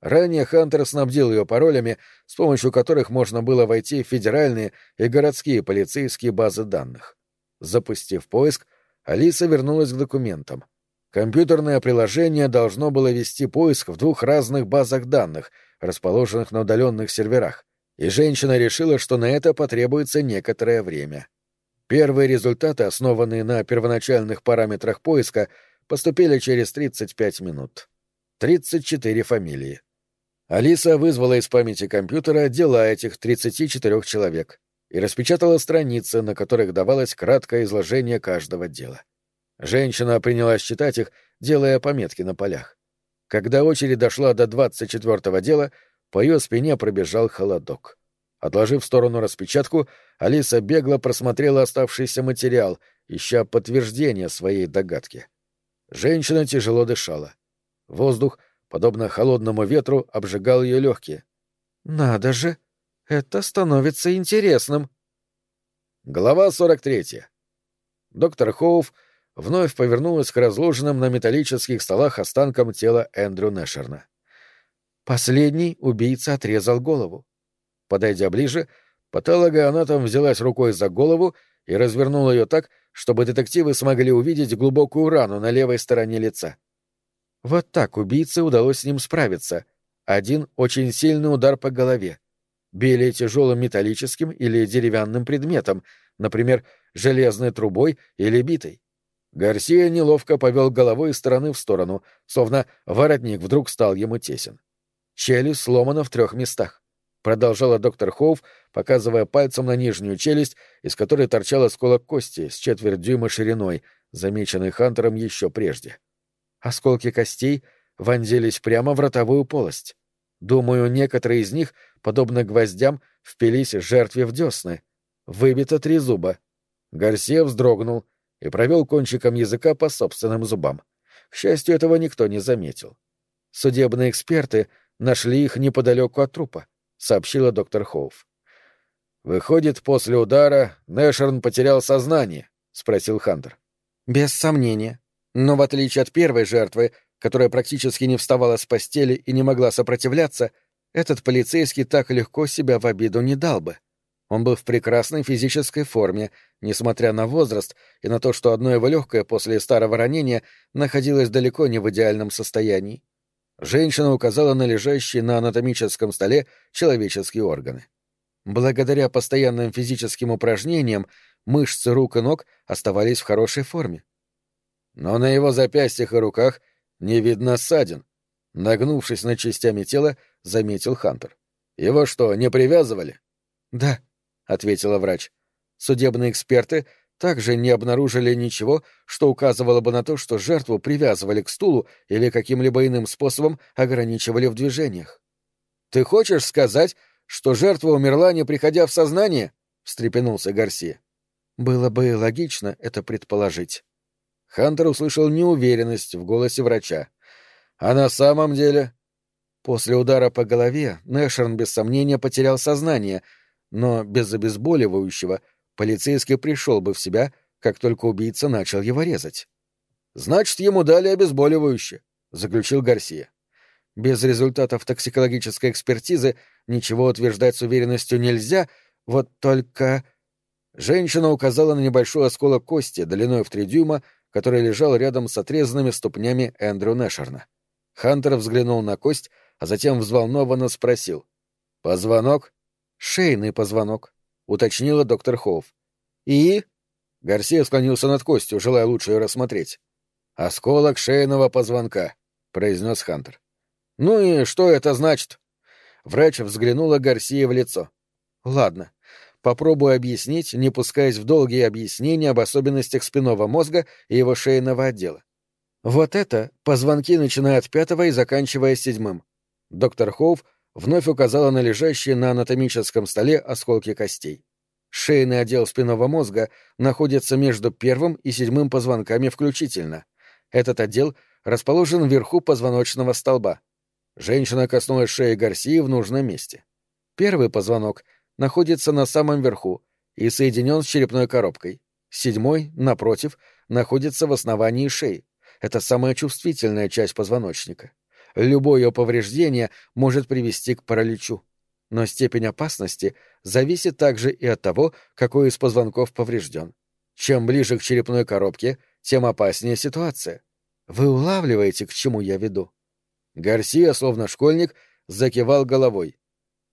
Ранее Хантер снабдил ее паролями, с помощью которых можно было войти в федеральные и городские полицейские базы данных. Запустив поиск, Алиса вернулась к документам. Компьютерное приложение должно было вести поиск в двух разных базах данных, расположенных на удаленных серверах, и женщина решила, что на это потребуется некоторое время. Первые результаты, основанные на первоначальных параметрах поиска, поступили через 35 минут. 34 фамилии. Алиса вызвала из памяти компьютера дела этих 34 человек и распечатала страницы, на которых давалось краткое изложение каждого дела. Женщина принялась читать их, делая пометки на полях. Когда очередь дошла до 24-го дела, по ее спине пробежал холодок. Отложив в сторону распечатку, Алиса бегло просмотрела оставшийся материал, ища подтверждение своей догадки. Женщина тяжело дышала. Воздух — подобно холодному ветру, обжигал ее легкие. «Надо же! Это становится интересным!» Глава 43. Доктор Хоув вновь повернулась к разложенным на металлических столах останкам тела Эндрю Нэшерна. Последний убийца отрезал голову. Подойдя ближе, патологоанатом взялась рукой за голову и развернула ее так, чтобы детективы смогли увидеть глубокую рану на левой стороне лица. Вот так убийце удалось с ним справиться. Один очень сильный удар по голове. Били тяжелым металлическим или деревянным предметом, например, железной трубой или битой. Гарсия неловко повел головой из стороны в сторону, словно воротник вдруг стал ему тесен. Челюсть сломана в трех местах. Продолжала доктор Хоув, показывая пальцем на нижнюю челюсть, из которой торчал осколок кости с четверть дюйма шириной, замеченный Хантером еще прежде. — Осколки костей вонзились прямо в ротовую полость. Думаю, некоторые из них, подобно гвоздям, впились жертве в десны. Выбито три зуба. Гарсия вздрогнул и провел кончиком языка по собственным зубам. К счастью, этого никто не заметил. Судебные эксперты нашли их неподалеку от трупа, сообщила доктор Хоуф. «Выходит, после удара Нэшерн потерял сознание?» — спросил Хантер. «Без сомнения. Но в отличие от первой жертвы, которая практически не вставала с постели и не могла сопротивляться, этот полицейский так легко себя в обиду не дал бы. Он был в прекрасной физической форме, несмотря на возраст и на то, что одно его легкое после старого ранения находилось далеко не в идеальном состоянии. Женщина указала на лежащие на анатомическом столе человеческие органы. Благодаря постоянным физическим упражнениям мышцы рук и ног оставались в хорошей форме. Но на его запястьях и руках не видно ссадин. Нагнувшись над частями тела, заметил Хантер. «Его что, не привязывали?» «Да», — ответила врач. «Судебные эксперты также не обнаружили ничего, что указывало бы на то, что жертву привязывали к стулу или каким-либо иным способом ограничивали в движениях». «Ты хочешь сказать, что жертва умерла, не приходя в сознание? — встрепенулся Гарсия. Было бы логично это предположить. Хантер услышал неуверенность в голосе врача. А на самом деле... После удара по голове Нэшерн без сомнения потерял сознание, но без обезболивающего полицейский пришел бы в себя, как только убийца начал его резать. «Значит, ему дали обезболивающее», — заключил Гарсия. Без результатов токсикологической экспертизы ничего утверждать с уверенностью нельзя, вот только... Женщина указала на небольшой осколок кости длиной в три дюйма, который лежал рядом с отрезанными ступнями Эндрю Нэшерна. Хантер взглянул на кость, а затем взволнованно спросил. «Позвонок?» «Шейный позвонок», — уточнила доктор Хоуф. «И?» Гарсия склонился над костью, желая лучше ее рассмотреть. «Осколок шейного позвонка», — произнес Хантер. «Ну и что это значит?» Врач взглянула Гарсия в лицо. «Ладно, попробую объяснить, не пускаясь в долгие объяснения об особенностях спинного мозга и его шейного отдела. Вот это позвонки начиная от пятого и заканчивая седьмым. Доктор Хоув вновь указала на лежащие на анатомическом столе осколки костей. Шейный отдел спинного мозга находится между первым и седьмым позвонками включительно. Этот отдел расположен вверху позвоночного столба. Женщина коснулась шеи Гарсии в нужном месте. Первый позвонок находится на самом верху и соединен с черепной коробкой. Седьмой, напротив, находится в основании шеи. Это самая чувствительная часть позвоночника. Любое повреждение может привести к параличу. Но степень опасности зависит также и от того, какой из позвонков поврежден. Чем ближе к черепной коробке, тем опаснее ситуация. Вы улавливаете, к чему я веду? Гарсия, словно школьник, закивал головой.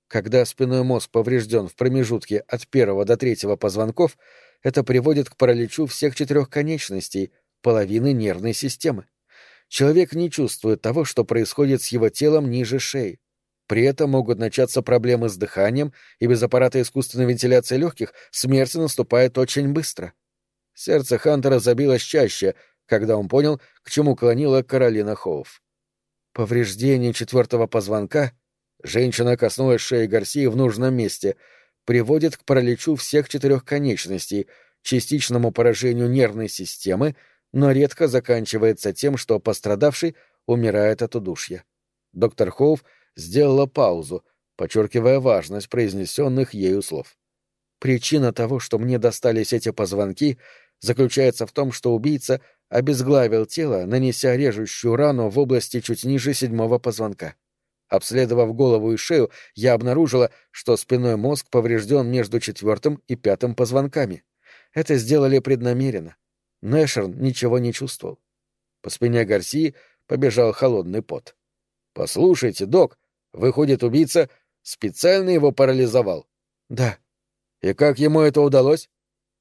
Когда спинной мозг поврежден в промежутке от первого до третьего позвонков, это приводит к параличу всех четырех конечностей, половины нервной системы. Человек не чувствует того, что происходит с его телом ниже шеи. При этом могут начаться проблемы с дыханием, и без аппарата искусственной вентиляции легких смерть наступает очень быстро. Сердце Хантера забилось чаще, когда он понял, к чему клонила Каролина Хоуф. Повреждение четвертого позвонка, женщина коснулась шеи Гарсии в нужном месте, приводит к параличу всех четырех конечностей, частичному поражению нервной системы, но редко заканчивается тем, что пострадавший умирает от удушья. Доктор Хоув сделала паузу, подчеркивая важность произнесенных ею слов. Причина того, что мне достались эти позвонки, заключается в том, что убийца обезглавил тело, нанеся режущую рану в области чуть ниже седьмого позвонка. Обследовав голову и шею, я обнаружила, что спинной мозг поврежден между четвертым и пятым позвонками. Это сделали преднамеренно. Нэшерн ничего не чувствовал. По спине Гарсии побежал холодный пот. «Послушайте, док, выходит, убийца специально его парализовал?» «Да». «И как ему это удалось?»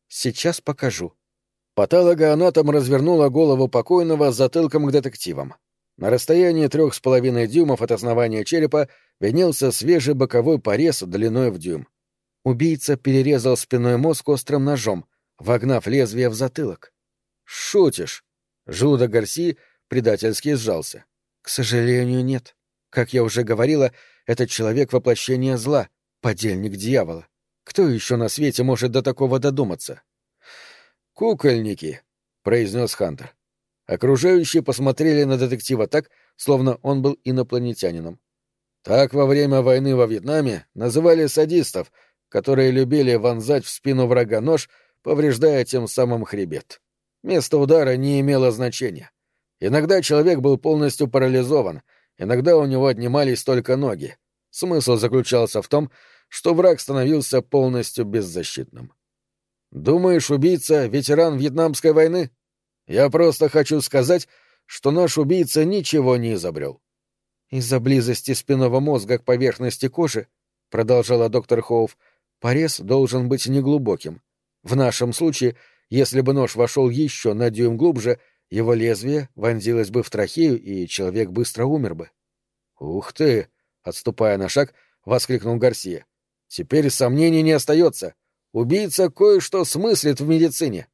«Сейчас покажу». Патологоанатом развернула голову покойного с затылком к детективам. На расстоянии трех с половиной дюймов от основания черепа виднелся свежий боковой порез длиной в дюйм. Убийца перерезал спиной мозг острым ножом, вогнав лезвие в затылок. «Шутишь!» Желудок Гарси предательски сжался. «К сожалению, нет. Как я уже говорила, этот человек — воплощение зла, Подельник дьявола. Кто еще на свете может до такого додуматься? «Кукольники», — произнес Хантер. Окружающие посмотрели на детектива так, словно он был инопланетянином. Так во время войны во Вьетнаме называли садистов, которые любили вонзать в спину врага нож, повреждая тем самым хребет. Место удара не имело значения. Иногда человек был полностью парализован, иногда у него отнимались только ноги. Смысл заключался в том, что враг становился полностью беззащитным. «Думаешь, убийца — ветеран Вьетнамской войны?» Я просто хочу сказать, что наш убийца ничего не изобрел. Из-за близости спинного мозга к поверхности кожи, продолжала доктор Хоув, порез должен быть неглубоким. В нашем случае, если бы нож вошел еще на дюйм глубже, его лезвие вонзилось бы в трахею, и человек быстро умер бы. Ух ты! отступая на шаг, воскликнул Гарсия. Теперь сомнений не остается. Убийца кое-что смыслит в медицине.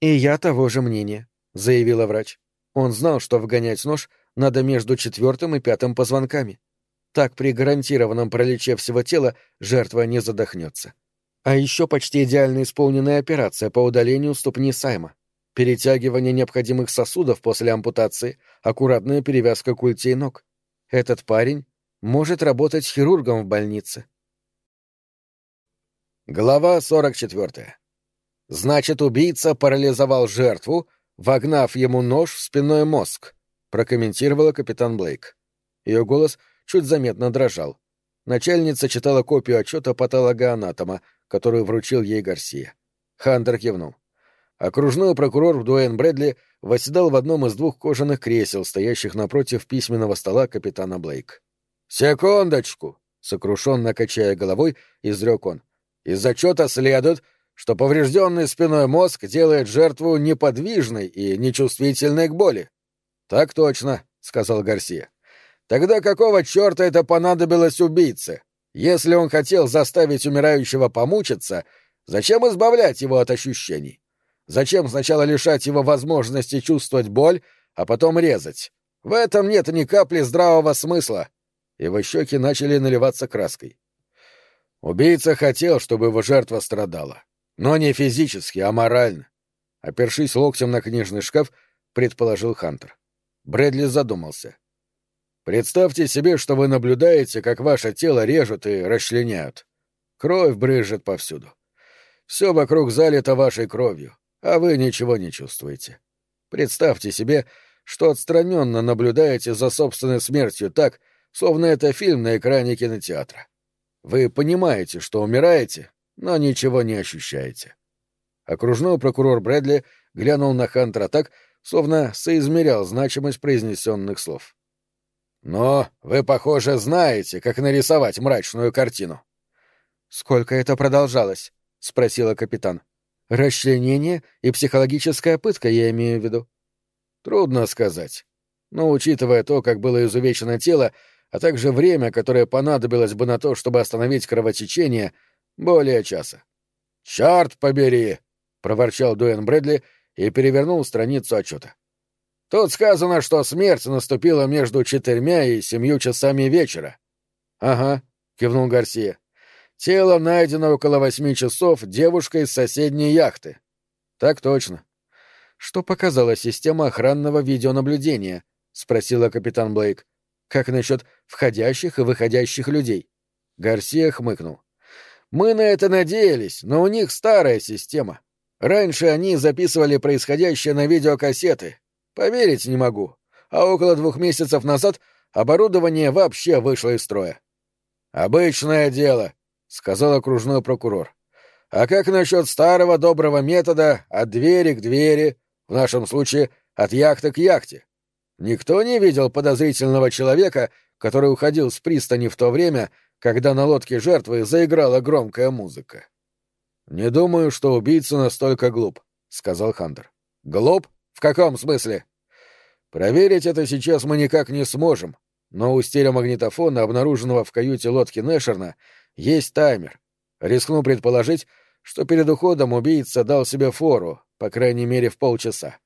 «И я того же мнения», — заявила врач. Он знал, что вгонять нож надо между четвертым и пятым позвонками. Так при гарантированном пролече всего тела жертва не задохнется. А еще почти идеально исполненная операция по удалению ступни Сайма. Перетягивание необходимых сосудов после ампутации, аккуратная перевязка культей ног. Этот парень может работать хирургом в больнице. Глава сорок четвертая. Значит, убийца парализовал жертву, вогнав ему нож в спинной мозг, прокомментировала капитан Блейк. Ее голос чуть заметно дрожал. Начальница читала копию отчета патологоанатома, которую вручил ей Гарсия. Хантер кивнул. Окружной прокурор Дуэйн Брэдли восседал в одном из двух кожаных кресел, стоящих напротив письменного стола капитана Блейк. «Секундочку!» — сокрушенно качая головой, изрек он. «Из отчета следует, что поврежденный спиной мозг делает жертву неподвижной и нечувствительной к боли. Так точно, сказал Гарсия. Тогда какого черта это понадобилось убийце? Если он хотел заставить умирающего помучиться, зачем избавлять его от ощущений? Зачем сначала лишать его возможности чувствовать боль, а потом резать? В этом нет ни капли здравого смысла. Его щеки начали наливаться краской. Убийца хотел, чтобы его жертва страдала. Но не физически, а морально. Опершись локтем на книжный шкаф, предположил Хантер. Брэдли задумался. Представьте себе, что вы наблюдаете, как ваше тело режут и расчленяют. Кровь брызжет повсюду. Все вокруг залито вашей кровью, а вы ничего не чувствуете. Представьте себе, что отстраненно наблюдаете за собственной смертью так, словно это фильм на экране кинотеатра. Вы понимаете, что умираете, но ничего не ощущаете. Окружной прокурор Брэдли глянул на Хантера так, словно соизмерял значимость произнесенных слов. «Но вы, похоже, знаете, как нарисовать мрачную картину». «Сколько это продолжалось?» — спросила капитан. «Расчленение и психологическая пытка, я имею в виду». «Трудно сказать. Но, учитывая то, как было изувечено тело, а также время, которое понадобилось бы на то, чтобы остановить кровотечение, — более часа. «Черт побери!» — проворчал Дуэн Брэдли и перевернул страницу отчета. «Тут сказано, что смерть наступила между четырьмя и семью часами вечера». «Ага», — кивнул Гарсия. «Тело найдено около восьми часов девушкой с соседней яхты». «Так точно». «Что показала система охранного видеонаблюдения?» — спросила капитан Блейк. «Как насчет входящих и выходящих людей?» Гарсия хмыкнул. Мы на это надеялись, но у них старая система. Раньше они записывали происходящее на видеокассеты. Поверить не могу. А около двух месяцев назад оборудование вообще вышло из строя. «Обычное дело», — сказал окружной прокурор. «А как насчет старого доброго метода от двери к двери, в нашем случае от яхты к яхте? Никто не видел подозрительного человека, который уходил с пристани в то время, когда на лодке жертвы заиграла громкая музыка. «Не думаю, что убийца настолько глуп», — сказал Хантер. «Глуп? В каком смысле?» «Проверить это сейчас мы никак не сможем, но у стереомагнитофона, обнаруженного в каюте лодки Нэшерна, есть таймер. Рискну предположить, что перед уходом убийца дал себе фору, по крайней мере, в полчаса.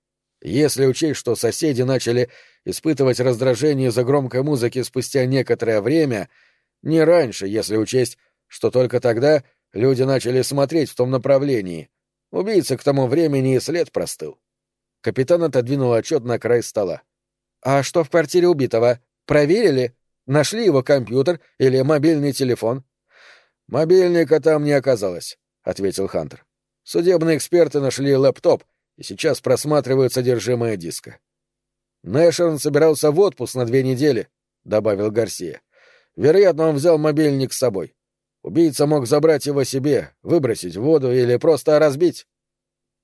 Если учесть, что соседи начали испытывать раздражение из-за громкой музыки спустя некоторое время — не раньше, если учесть, что только тогда люди начали смотреть в том направлении. Убийца к тому времени и след простыл. Капитан отодвинул отчет на край стола. «А что в квартире убитого? Проверили? Нашли его компьютер или мобильный телефон?» «Мобильника там не оказалось», — ответил Хантер. «Судебные эксперты нашли лэптоп и сейчас просматривают содержимое диска». «Нэшерн собирался в отпуск на две недели», — добавил Гарсия. «Вероятно, он взял мобильник с собой. Убийца мог забрать его себе, выбросить в воду или просто разбить.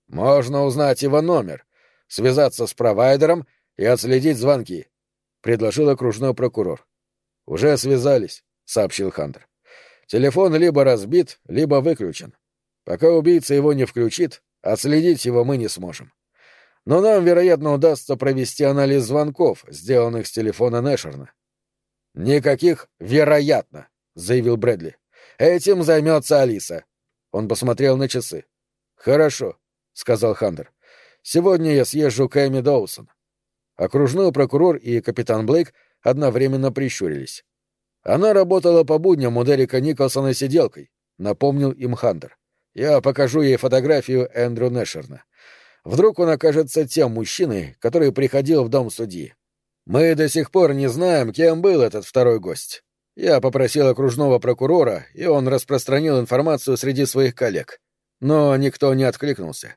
Можно узнать его номер, связаться с провайдером и отследить звонки, — предложил окружной прокурор. — Уже связались, — сообщил Хантер. Телефон либо разбит, либо выключен. Пока убийца его не включит, отследить его мы не сможем. Но нам, вероятно, удастся провести анализ звонков, сделанных с телефона Нэшерна. — Никаких «вероятно», — заявил Брэдли. Этим займется Алиса. Он посмотрел на часы. Хорошо, сказал Хантер. Сегодня я съезжу к Эми Доусон. Окружной прокурор и капитан Блейк одновременно прищурились. Она работала по будням у Дерека Николсона сиделкой, напомнил им Хантер. Я покажу ей фотографию Эндрю Нэшерна. Вдруг он окажется тем мужчиной, который приходил в дом судьи. Мы до сих пор не знаем, кем был этот второй гость. Я попросил окружного прокурора, и он распространил информацию среди своих коллег. Но никто не откликнулся.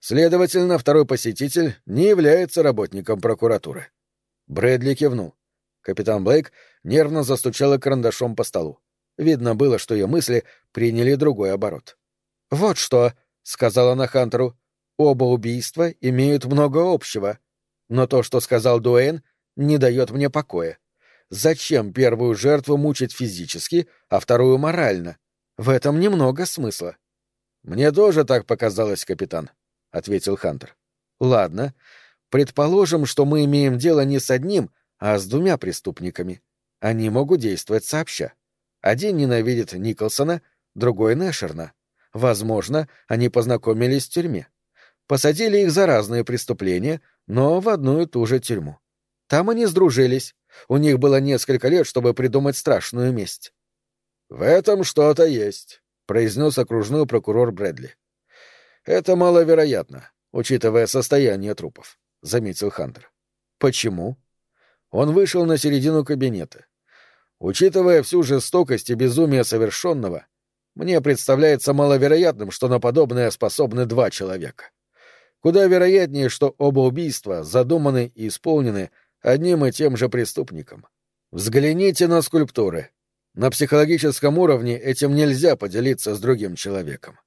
Следовательно, второй посетитель не является работником прокуратуры. Брэдли кивнул. Капитан Блейк нервно застучала карандашом по столу. Видно было, что ее мысли приняли другой оборот. «Вот что», — сказала она Хантеру, — «оба убийства имеют много общего. Но то, что сказал Дуэйн, не дает мне покоя. Зачем первую жертву мучить физически, а вторую морально? В этом немного смысла. Мне тоже так показалось, капитан, ответил Хантер. Ладно. Предположим, что мы имеем дело не с одним, а с двумя преступниками. Они могут действовать сообща. Один ненавидит Николсона, другой Нэшерна. Возможно, они познакомились в тюрьме. Посадили их за разные преступления, но в одну и ту же тюрьму. Там они сдружились, у них было несколько лет, чтобы придумать страшную месть. «В этом что-то есть», — произнес окружной прокурор Брэдли. «Это маловероятно, учитывая состояние трупов», — заметил Хантер. «Почему?» Он вышел на середину кабинета. «Учитывая всю жестокость и безумие совершенного, мне представляется маловероятным, что на подобное способны два человека. Куда вероятнее, что оба убийства задуманы и исполнены одним и тем же преступником. Взгляните на скульптуры. На психологическом уровне этим нельзя поделиться с другим человеком.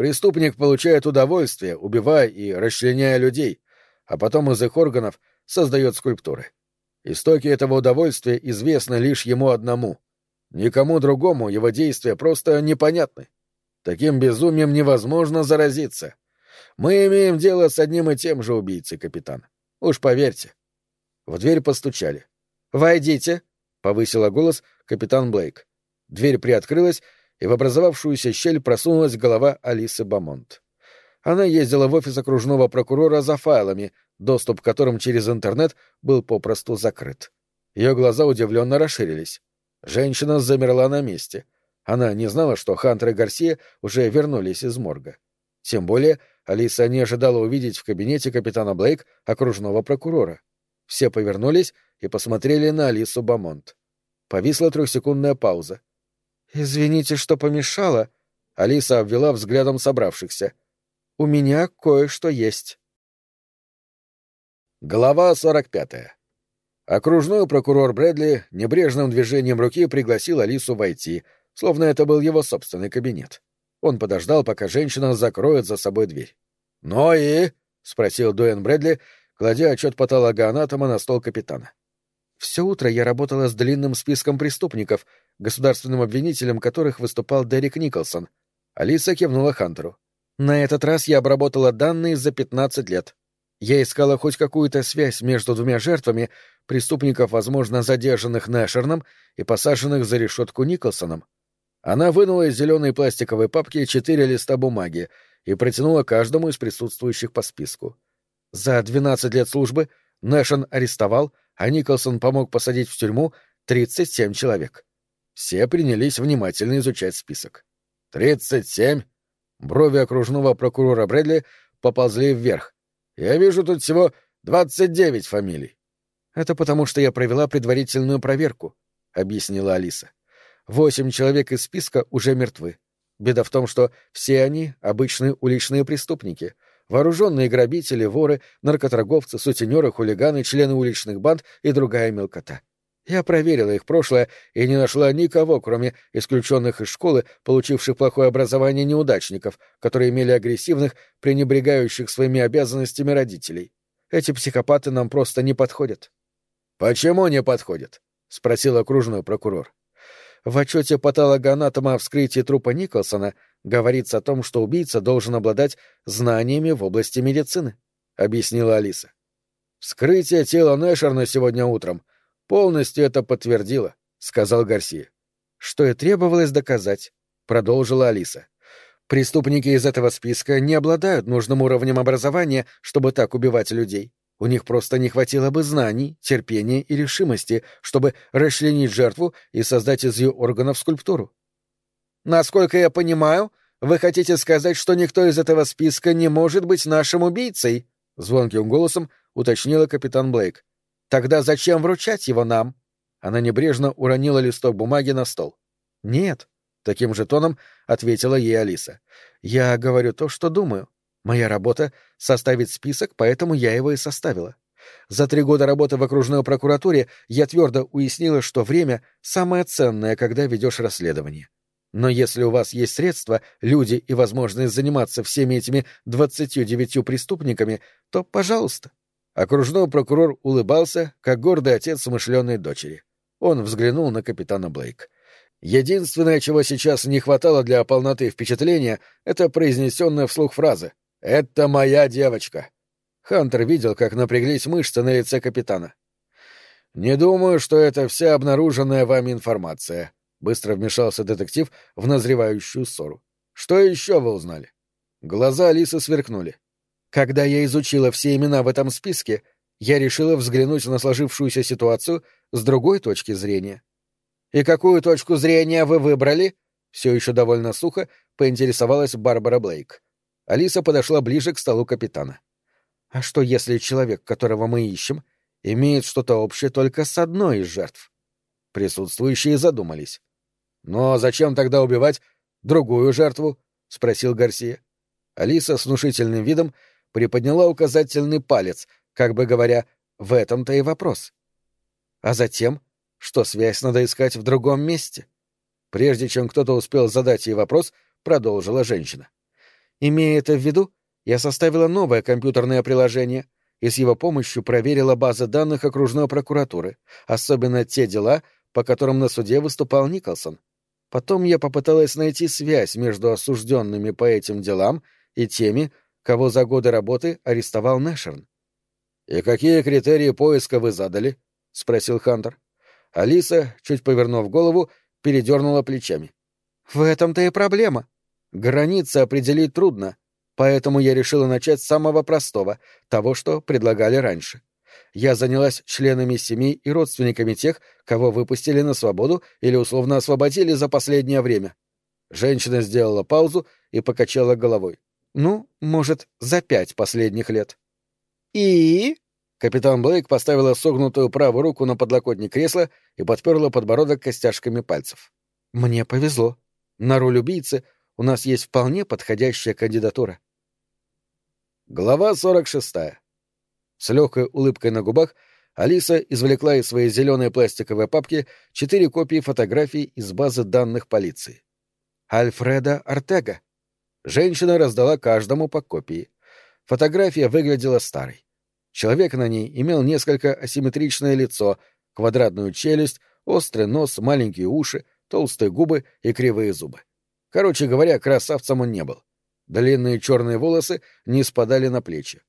Преступник получает удовольствие, убивая и расчленяя людей, а потом из их органов создает скульптуры. Истоки этого удовольствия известны лишь ему одному. Никому другому его действия просто непонятны. Таким безумием невозможно заразиться. Мы имеем дело с одним и тем же убийцей, капитан. Уж поверьте, в дверь постучали. «Войдите!» — повысила голос капитан Блейк. Дверь приоткрылась, и в образовавшуюся щель просунулась голова Алисы Бамонт. Она ездила в офис окружного прокурора за файлами, доступ к которым через интернет был попросту закрыт. Ее глаза удивленно расширились. Женщина замерла на месте. Она не знала, что Хантер и Гарсия уже вернулись из морга. Тем более Алиса не ожидала увидеть в кабинете капитана Блейк окружного прокурора. Все повернулись и посмотрели на Алису Бамонт. Повисла трехсекундная пауза. «Извините, что помешала», — Алиса обвела взглядом собравшихся. «У меня кое-что есть». Глава сорок пятая. Окружной прокурор Брэдли небрежным движением руки пригласил Алису войти, словно это был его собственный кабинет. Он подождал, пока женщина закроет за собой дверь. «Ну и?» — спросил Дуэн Брэдли, кладя отчет патологоанатома на стол капитана. Все утро я работала с длинным списком преступников, государственным обвинителем которых выступал Дерек Николсон. Алиса кивнула Хантеру. На этот раз я обработала данные за 15 лет. Я искала хоть какую-то связь между двумя жертвами, преступников, возможно, задержанных Нэшерном и посаженных за решетку Николсоном. Она вынула из зеленой пластиковой папки четыре листа бумаги и протянула каждому из присутствующих по списку. За 12 лет службы Нэшен арестовал, а Николсон помог посадить в тюрьму 37 человек. Все принялись внимательно изучать список. «Тридцать семь!» Брови окружного прокурора Брэдли поползли вверх. «Я вижу тут всего двадцать девять фамилий». «Это потому, что я провела предварительную проверку», — объяснила Алиса. «Восемь человек из списка уже мертвы. Беда в том, что все они — обычные уличные преступники, вооруженные грабители, воры, наркоторговцы, сутенеры, хулиганы, члены уличных банд и другая мелкота. Я проверила их прошлое и не нашла никого, кроме исключенных из школы, получивших плохое образование неудачников, которые имели агрессивных, пренебрегающих своими обязанностями родителей. Эти психопаты нам просто не подходят. «Почему не подходят?» — спросил окружной прокурор. В отчете патологоанатома о вскрытии трупа Николсона говорится о том, что убийца должен обладать знаниями в области медицины, — объяснила Алиса. «Вскрытие тела Нэшерна сегодня утром полностью это подтвердило», — сказал Гарсия. «Что и требовалось доказать», — продолжила Алиса. «Преступники из этого списка не обладают нужным уровнем образования, чтобы так убивать людей. У них просто не хватило бы знаний, терпения и решимости, чтобы расчленить жертву и создать из ее органов скульптуру. Насколько я понимаю, вы хотите сказать, что никто из этого списка не может быть нашим убийцей? Звонким голосом уточнила капитан Блейк. Тогда зачем вручать его нам? Она небрежно уронила листок бумаги на стол. Нет, таким же тоном ответила ей Алиса. Я говорю то, что думаю. Моя работа — составить список, поэтому я его и составила. За три года работы в окружной прокуратуре я твердо уяснила, что время — самое ценное, когда ведешь расследование. Но если у вас есть средства, люди и возможность заниматься всеми этими двадцатью девятью преступниками, то пожалуйста. Окружной прокурор улыбался, как гордый отец смышленной дочери. Он взглянул на капитана Блейк. Единственное, чего сейчас не хватало для полноты впечатления, это произнесенная вслух фраза «Это моя девочка». Хантер видел, как напряглись мышцы на лице капитана. «Не думаю, что это вся обнаруженная вами информация», — быстро вмешался детектив в назревающую ссору. «Что еще вы узнали?» Глаза Алисы сверкнули. «Когда я изучила все имена в этом списке, я решила взглянуть на сложившуюся ситуацию с другой точки зрения». «И какую точку зрения вы выбрали?» Все еще довольно сухо поинтересовалась Барбара Блейк. Алиса подошла ближе к столу капитана. «А что, если человек, которого мы ищем, имеет что-то общее только с одной из жертв?» Присутствующие задумались. «Но зачем тогда убивать другую жертву?» — спросил Гарсия. Алиса с внушительным видом приподняла указательный палец, как бы говоря, в этом-то и вопрос. А затем, что связь надо искать в другом месте. Прежде чем кто-то успел задать ей вопрос, продолжила женщина. — Имея это в виду, я составила новое компьютерное приложение и с его помощью проверила базы данных окружной прокуратуры, особенно те дела, по которым на суде выступал Николсон. Потом я попыталась найти связь между осужденными по этим делам и теми, кого за годы работы арестовал Нэшерн. «И какие критерии поиска вы задали?» — спросил Хантер. Алиса, чуть повернув голову, передернула плечами. «В этом-то и проблема. Границы определить трудно, поэтому я решила начать с самого простого, того, что предлагали раньше. Я занялась членами семей и родственниками тех, кого выпустили на свободу или условно освободили за последнее время. Женщина сделала паузу и покачала головой. Ну, может, за пять последних лет. И? Капитан Блейк поставила согнутую правую руку на подлокотник кресла и подперла подбородок костяшками пальцев. Мне повезло. На роль убийцы у нас есть вполне подходящая кандидатура. Глава 46. С легкой улыбкой на губах Алиса извлекла из своей зеленой пластиковой папки четыре копии фотографий из базы данных полиции. Альфреда Артега. Женщина раздала каждому по копии. Фотография выглядела старой. Человек на ней имел несколько асимметричное лицо, квадратную челюсть, острый нос, маленькие уши, толстые губы и кривые зубы. Короче говоря, красавцем он не был. Длинные черные волосы не спадали на плечи.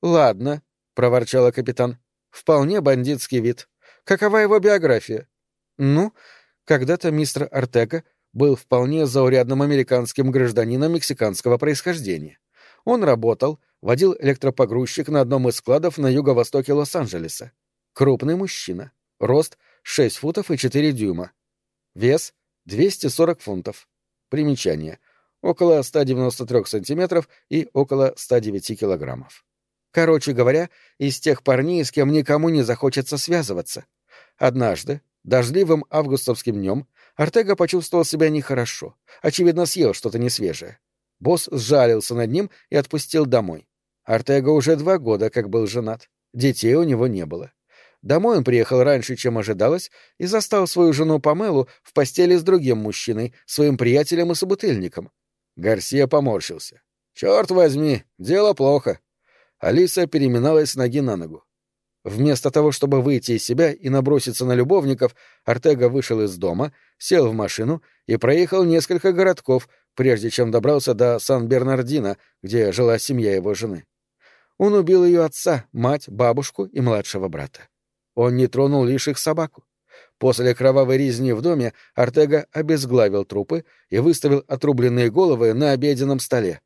«Ладно», — проворчала капитан, — «вполне бандитский вид. Какова его биография?» «Ну, когда-то мистер Артека был вполне заурядным американским гражданином мексиканского происхождения. Он работал, водил электропогрузчик на одном из складов на юго-востоке Лос-Анджелеса. Крупный мужчина. Рост — 6 футов и 4 дюйма. Вес — 240 фунтов. Примечание. Около 193 сантиметров и около 109 килограммов. Короче говоря, из тех парней, с кем никому не захочется связываться. Однажды, дождливым августовским днем, Артега почувствовал себя нехорошо. Очевидно, съел что-то несвежее. Босс сжалился над ним и отпустил домой. Артега уже два года как был женат. Детей у него не было. Домой он приехал раньше, чем ожидалось, и застал свою жену Памелу в постели с другим мужчиной, своим приятелем и собутыльником. Гарсия поморщился. «Черт возьми, дело плохо». Алиса переминалась ноги на ногу. Вместо того, чтобы выйти из себя и наброситься на любовников, Артега вышел из дома, сел в машину и проехал несколько городков, прежде чем добрался до Сан-Бернардино, где жила семья его жены. Он убил ее отца, мать, бабушку и младшего брата. Он не тронул лишь их собаку. После кровавой резни в доме Артега обезглавил трупы и выставил отрубленные головы на обеденном столе.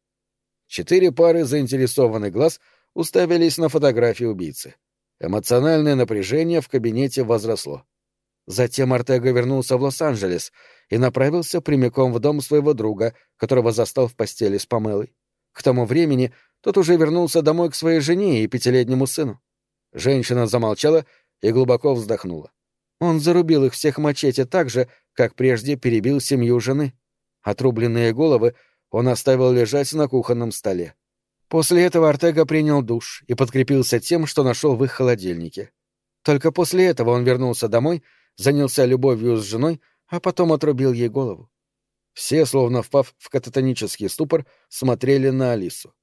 Четыре пары заинтересованных глаз уставились на фотографии убийцы. Эмоциональное напряжение в кабинете возросло. Затем Артега вернулся в Лос-Анджелес и направился прямиком в дом своего друга, которого застал в постели с Памелой. К тому времени тот уже вернулся домой к своей жене и пятилетнему сыну. Женщина замолчала и глубоко вздохнула. Он зарубил их всех мачете так же, как прежде перебил семью жены. Отрубленные головы он оставил лежать на кухонном столе. После этого Артега принял душ и подкрепился тем, что нашел в их холодильнике. Только после этого он вернулся домой, занялся любовью с женой, а потом отрубил ей голову. Все, словно впав в кататонический ступор, смотрели на Алису.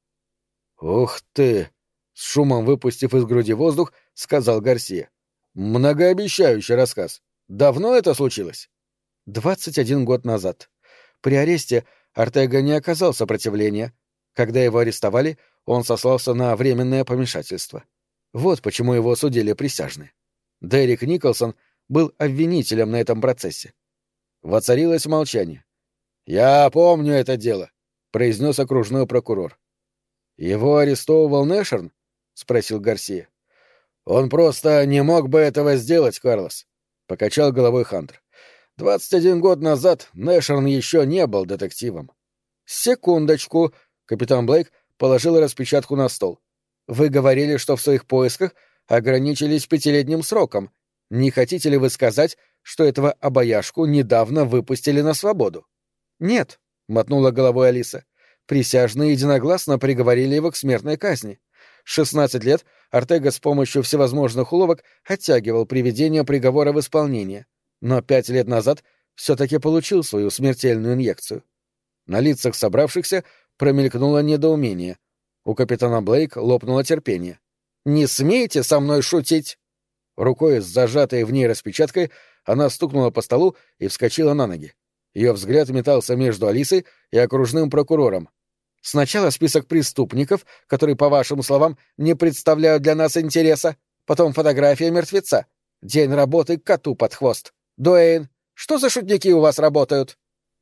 «Ух ты!» — с шумом выпустив из груди воздух, сказал Гарсия. Многообещающий рассказ. Давно это случилось? Двадцать один год назад. При аресте Артега не оказал сопротивления. Когда его арестовали, он сослался на временное помешательство. Вот почему его судили присяжные. Дерек Николсон был обвинителем на этом процессе. Воцарилось молчание. «Я помню это дело», — произнес окружной прокурор. «Его арестовывал Нэшерн?» — спросил Гарсия. «Он просто не мог бы этого сделать, Карлос», — покачал головой Хантер. «Двадцать один год назад Нэшерн еще не был детективом». «Секундочку», — капитан Блейк положил распечатку на стол. «Вы говорили, что в своих поисках ограничились пятилетним сроком. Не хотите ли вы сказать, что этого обаяшку недавно выпустили на свободу?» «Нет», — мотнула головой Алиса. «Присяжные единогласно приговорили его к смертной казни. Шестнадцать лет Артега с помощью всевозможных уловок оттягивал приведение приговора в исполнение, но пять лет назад все-таки получил свою смертельную инъекцию. На лицах собравшихся промелькнуло недоумение. У капитана Блейк лопнуло терпение. «Не смейте со мной шутить!» Рукой с зажатой в ней распечаткой она стукнула по столу и вскочила на ноги. Ее взгляд метался между Алисой и окружным прокурором. Сначала список преступников, которые, по вашим словам, не представляют для нас интереса, потом фотография мертвеца. День работы коту под хвост. Дуэйн, что за шутники у вас работают?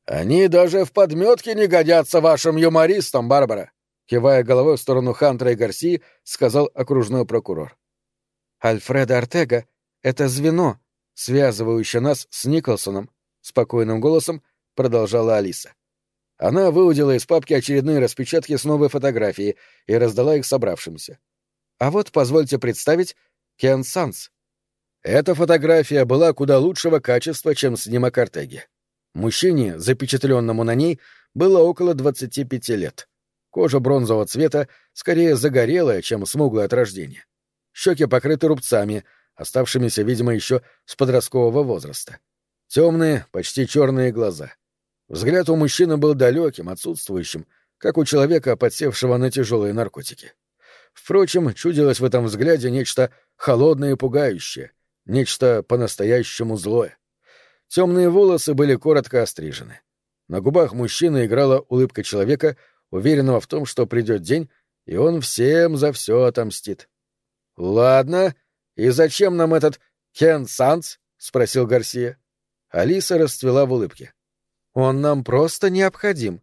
Они даже в подметке не годятся вашим юмористам, Барбара. Кивая головой в сторону Хантера и Гарсии, сказал окружной прокурор. Альфреда Артега — это звено, связывающее нас с Николсоном, спокойным голосом продолжала Алиса. Она выудила из папки очередные распечатки с новой фотографией и раздала их собравшимся. А вот позвольте представить Кен Санс. Эта фотография была куда лучшего качества, чем снимок Артеги. Мужчине, запечатленному на ней, было около 25 лет. Кожа бронзового цвета, скорее загорелая, чем смуглая от рождения. Щеки покрыты рубцами, оставшимися, видимо, еще с подросткового возраста. Темные, почти черные глаза — Взгляд у мужчины был далеким, отсутствующим, как у человека, подсевшего на тяжелые наркотики. Впрочем, чудилось в этом взгляде нечто холодное и пугающее, нечто по-настоящему злое. Темные волосы были коротко острижены. На губах мужчины играла улыбка человека, уверенного в том, что придет день, и он всем за все отомстит. — Ладно, и зачем нам этот Кен Санс? — спросил Гарсия. Алиса расцвела в улыбке. Он нам просто необходим.